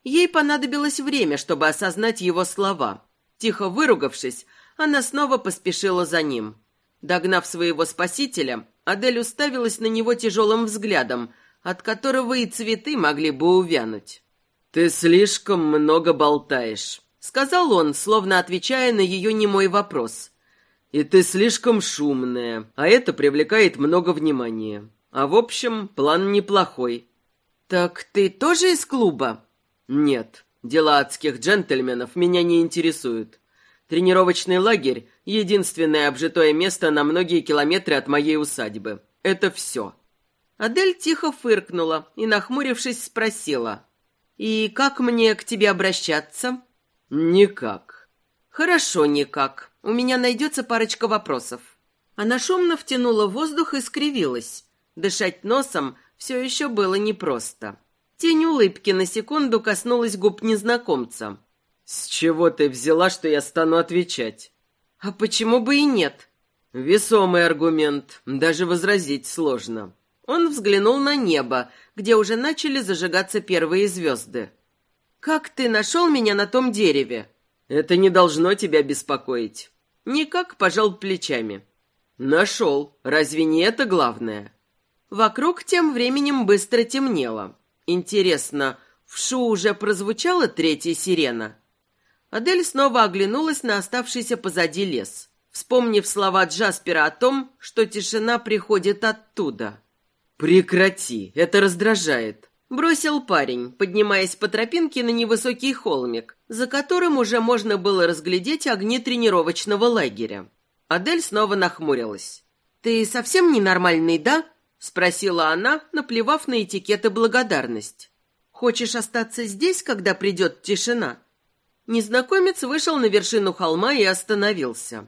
Ей понадобилось время, чтобы осознать его слова. Тихо выругавшись, она снова поспешила за ним. Догнав своего спасителя, Адель уставилась на него тяжелым взглядом, от которого и цветы могли бы увянуть. «Ты слишком много болтаешь», — сказал он, словно отвечая на ее немой вопрос. И ты слишком шумная, а это привлекает много внимания. А в общем, план неплохой. Так ты тоже из клуба? Нет, дела адских джентльменов меня не интересуют. Тренировочный лагерь — единственное обжитое место на многие километры от моей усадьбы. Это все. Адель тихо фыркнула и, нахмурившись, спросила. «И как мне к тебе обращаться?» «Никак». «Хорошо, никак. У меня найдется парочка вопросов». Она шумно втянула воздух и скривилась. Дышать носом все еще было непросто. Тень улыбки на секунду коснулась губ незнакомца. «С чего ты взяла, что я стану отвечать?» «А почему бы и нет?» «Весомый аргумент, даже возразить сложно». Он взглянул на небо, где уже начали зажигаться первые звезды. «Как ты нашел меня на том дереве?» «Это не должно тебя беспокоить. Никак пожал плечами. Нашел. Разве не это главное? Вокруг тем временем быстро темнело. Интересно, в шу уже прозвучала третья сирена? Адель снова оглянулась на оставшийся позади лес, вспомнив слова Джаспера о том, что тишина приходит оттуда. «Прекрати, это раздражает», — бросил парень, поднимаясь по тропинке на невысокий холмик, за которым уже можно было разглядеть огни тренировочного лагеря. Адель снова нахмурилась. «Ты совсем ненормальный, да?» — спросила она, наплевав на этикет и благодарность. «Хочешь остаться здесь, когда придет тишина?» Незнакомец вышел на вершину холма и остановился.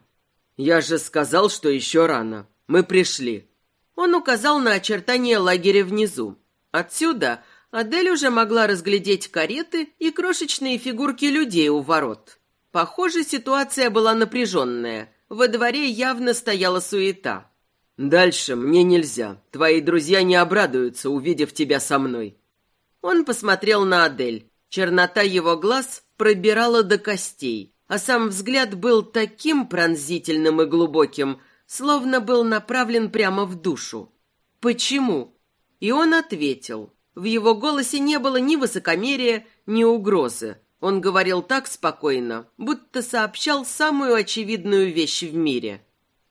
«Я же сказал, что еще рано. Мы пришли». Он указал на очертания лагеря внизу. Отсюда Адель уже могла разглядеть кареты и крошечные фигурки людей у ворот. Похоже, ситуация была напряженная. Во дворе явно стояла суета. «Дальше мне нельзя. Твои друзья не обрадуются, увидев тебя со мной». Он посмотрел на Адель. Чернота его глаз пробирала до костей, а сам взгляд был таким пронзительным и глубоким, словно был направлен прямо в душу. «Почему?» И он ответил. В его голосе не было ни высокомерия, ни угрозы. Он говорил так спокойно, будто сообщал самую очевидную вещь в мире.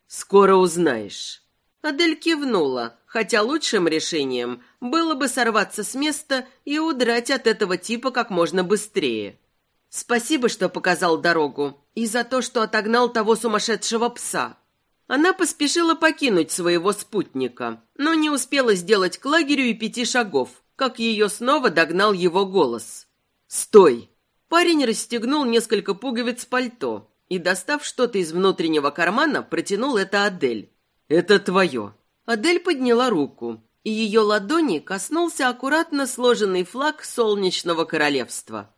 «Скоро узнаешь». Адель кивнула, хотя лучшим решением было бы сорваться с места и удрать от этого типа как можно быстрее. «Спасибо, что показал дорогу, и за то, что отогнал того сумасшедшего пса». Она поспешила покинуть своего спутника, но не успела сделать к лагерю и пяти шагов, как ее снова догнал его голос. «Стой!» Парень расстегнул несколько пуговиц пальто и, достав что-то из внутреннего кармана, протянул это Адель. «Это твое». Адель подняла руку, и ее ладони коснулся аккуратно сложенный флаг Солнечного Королевства.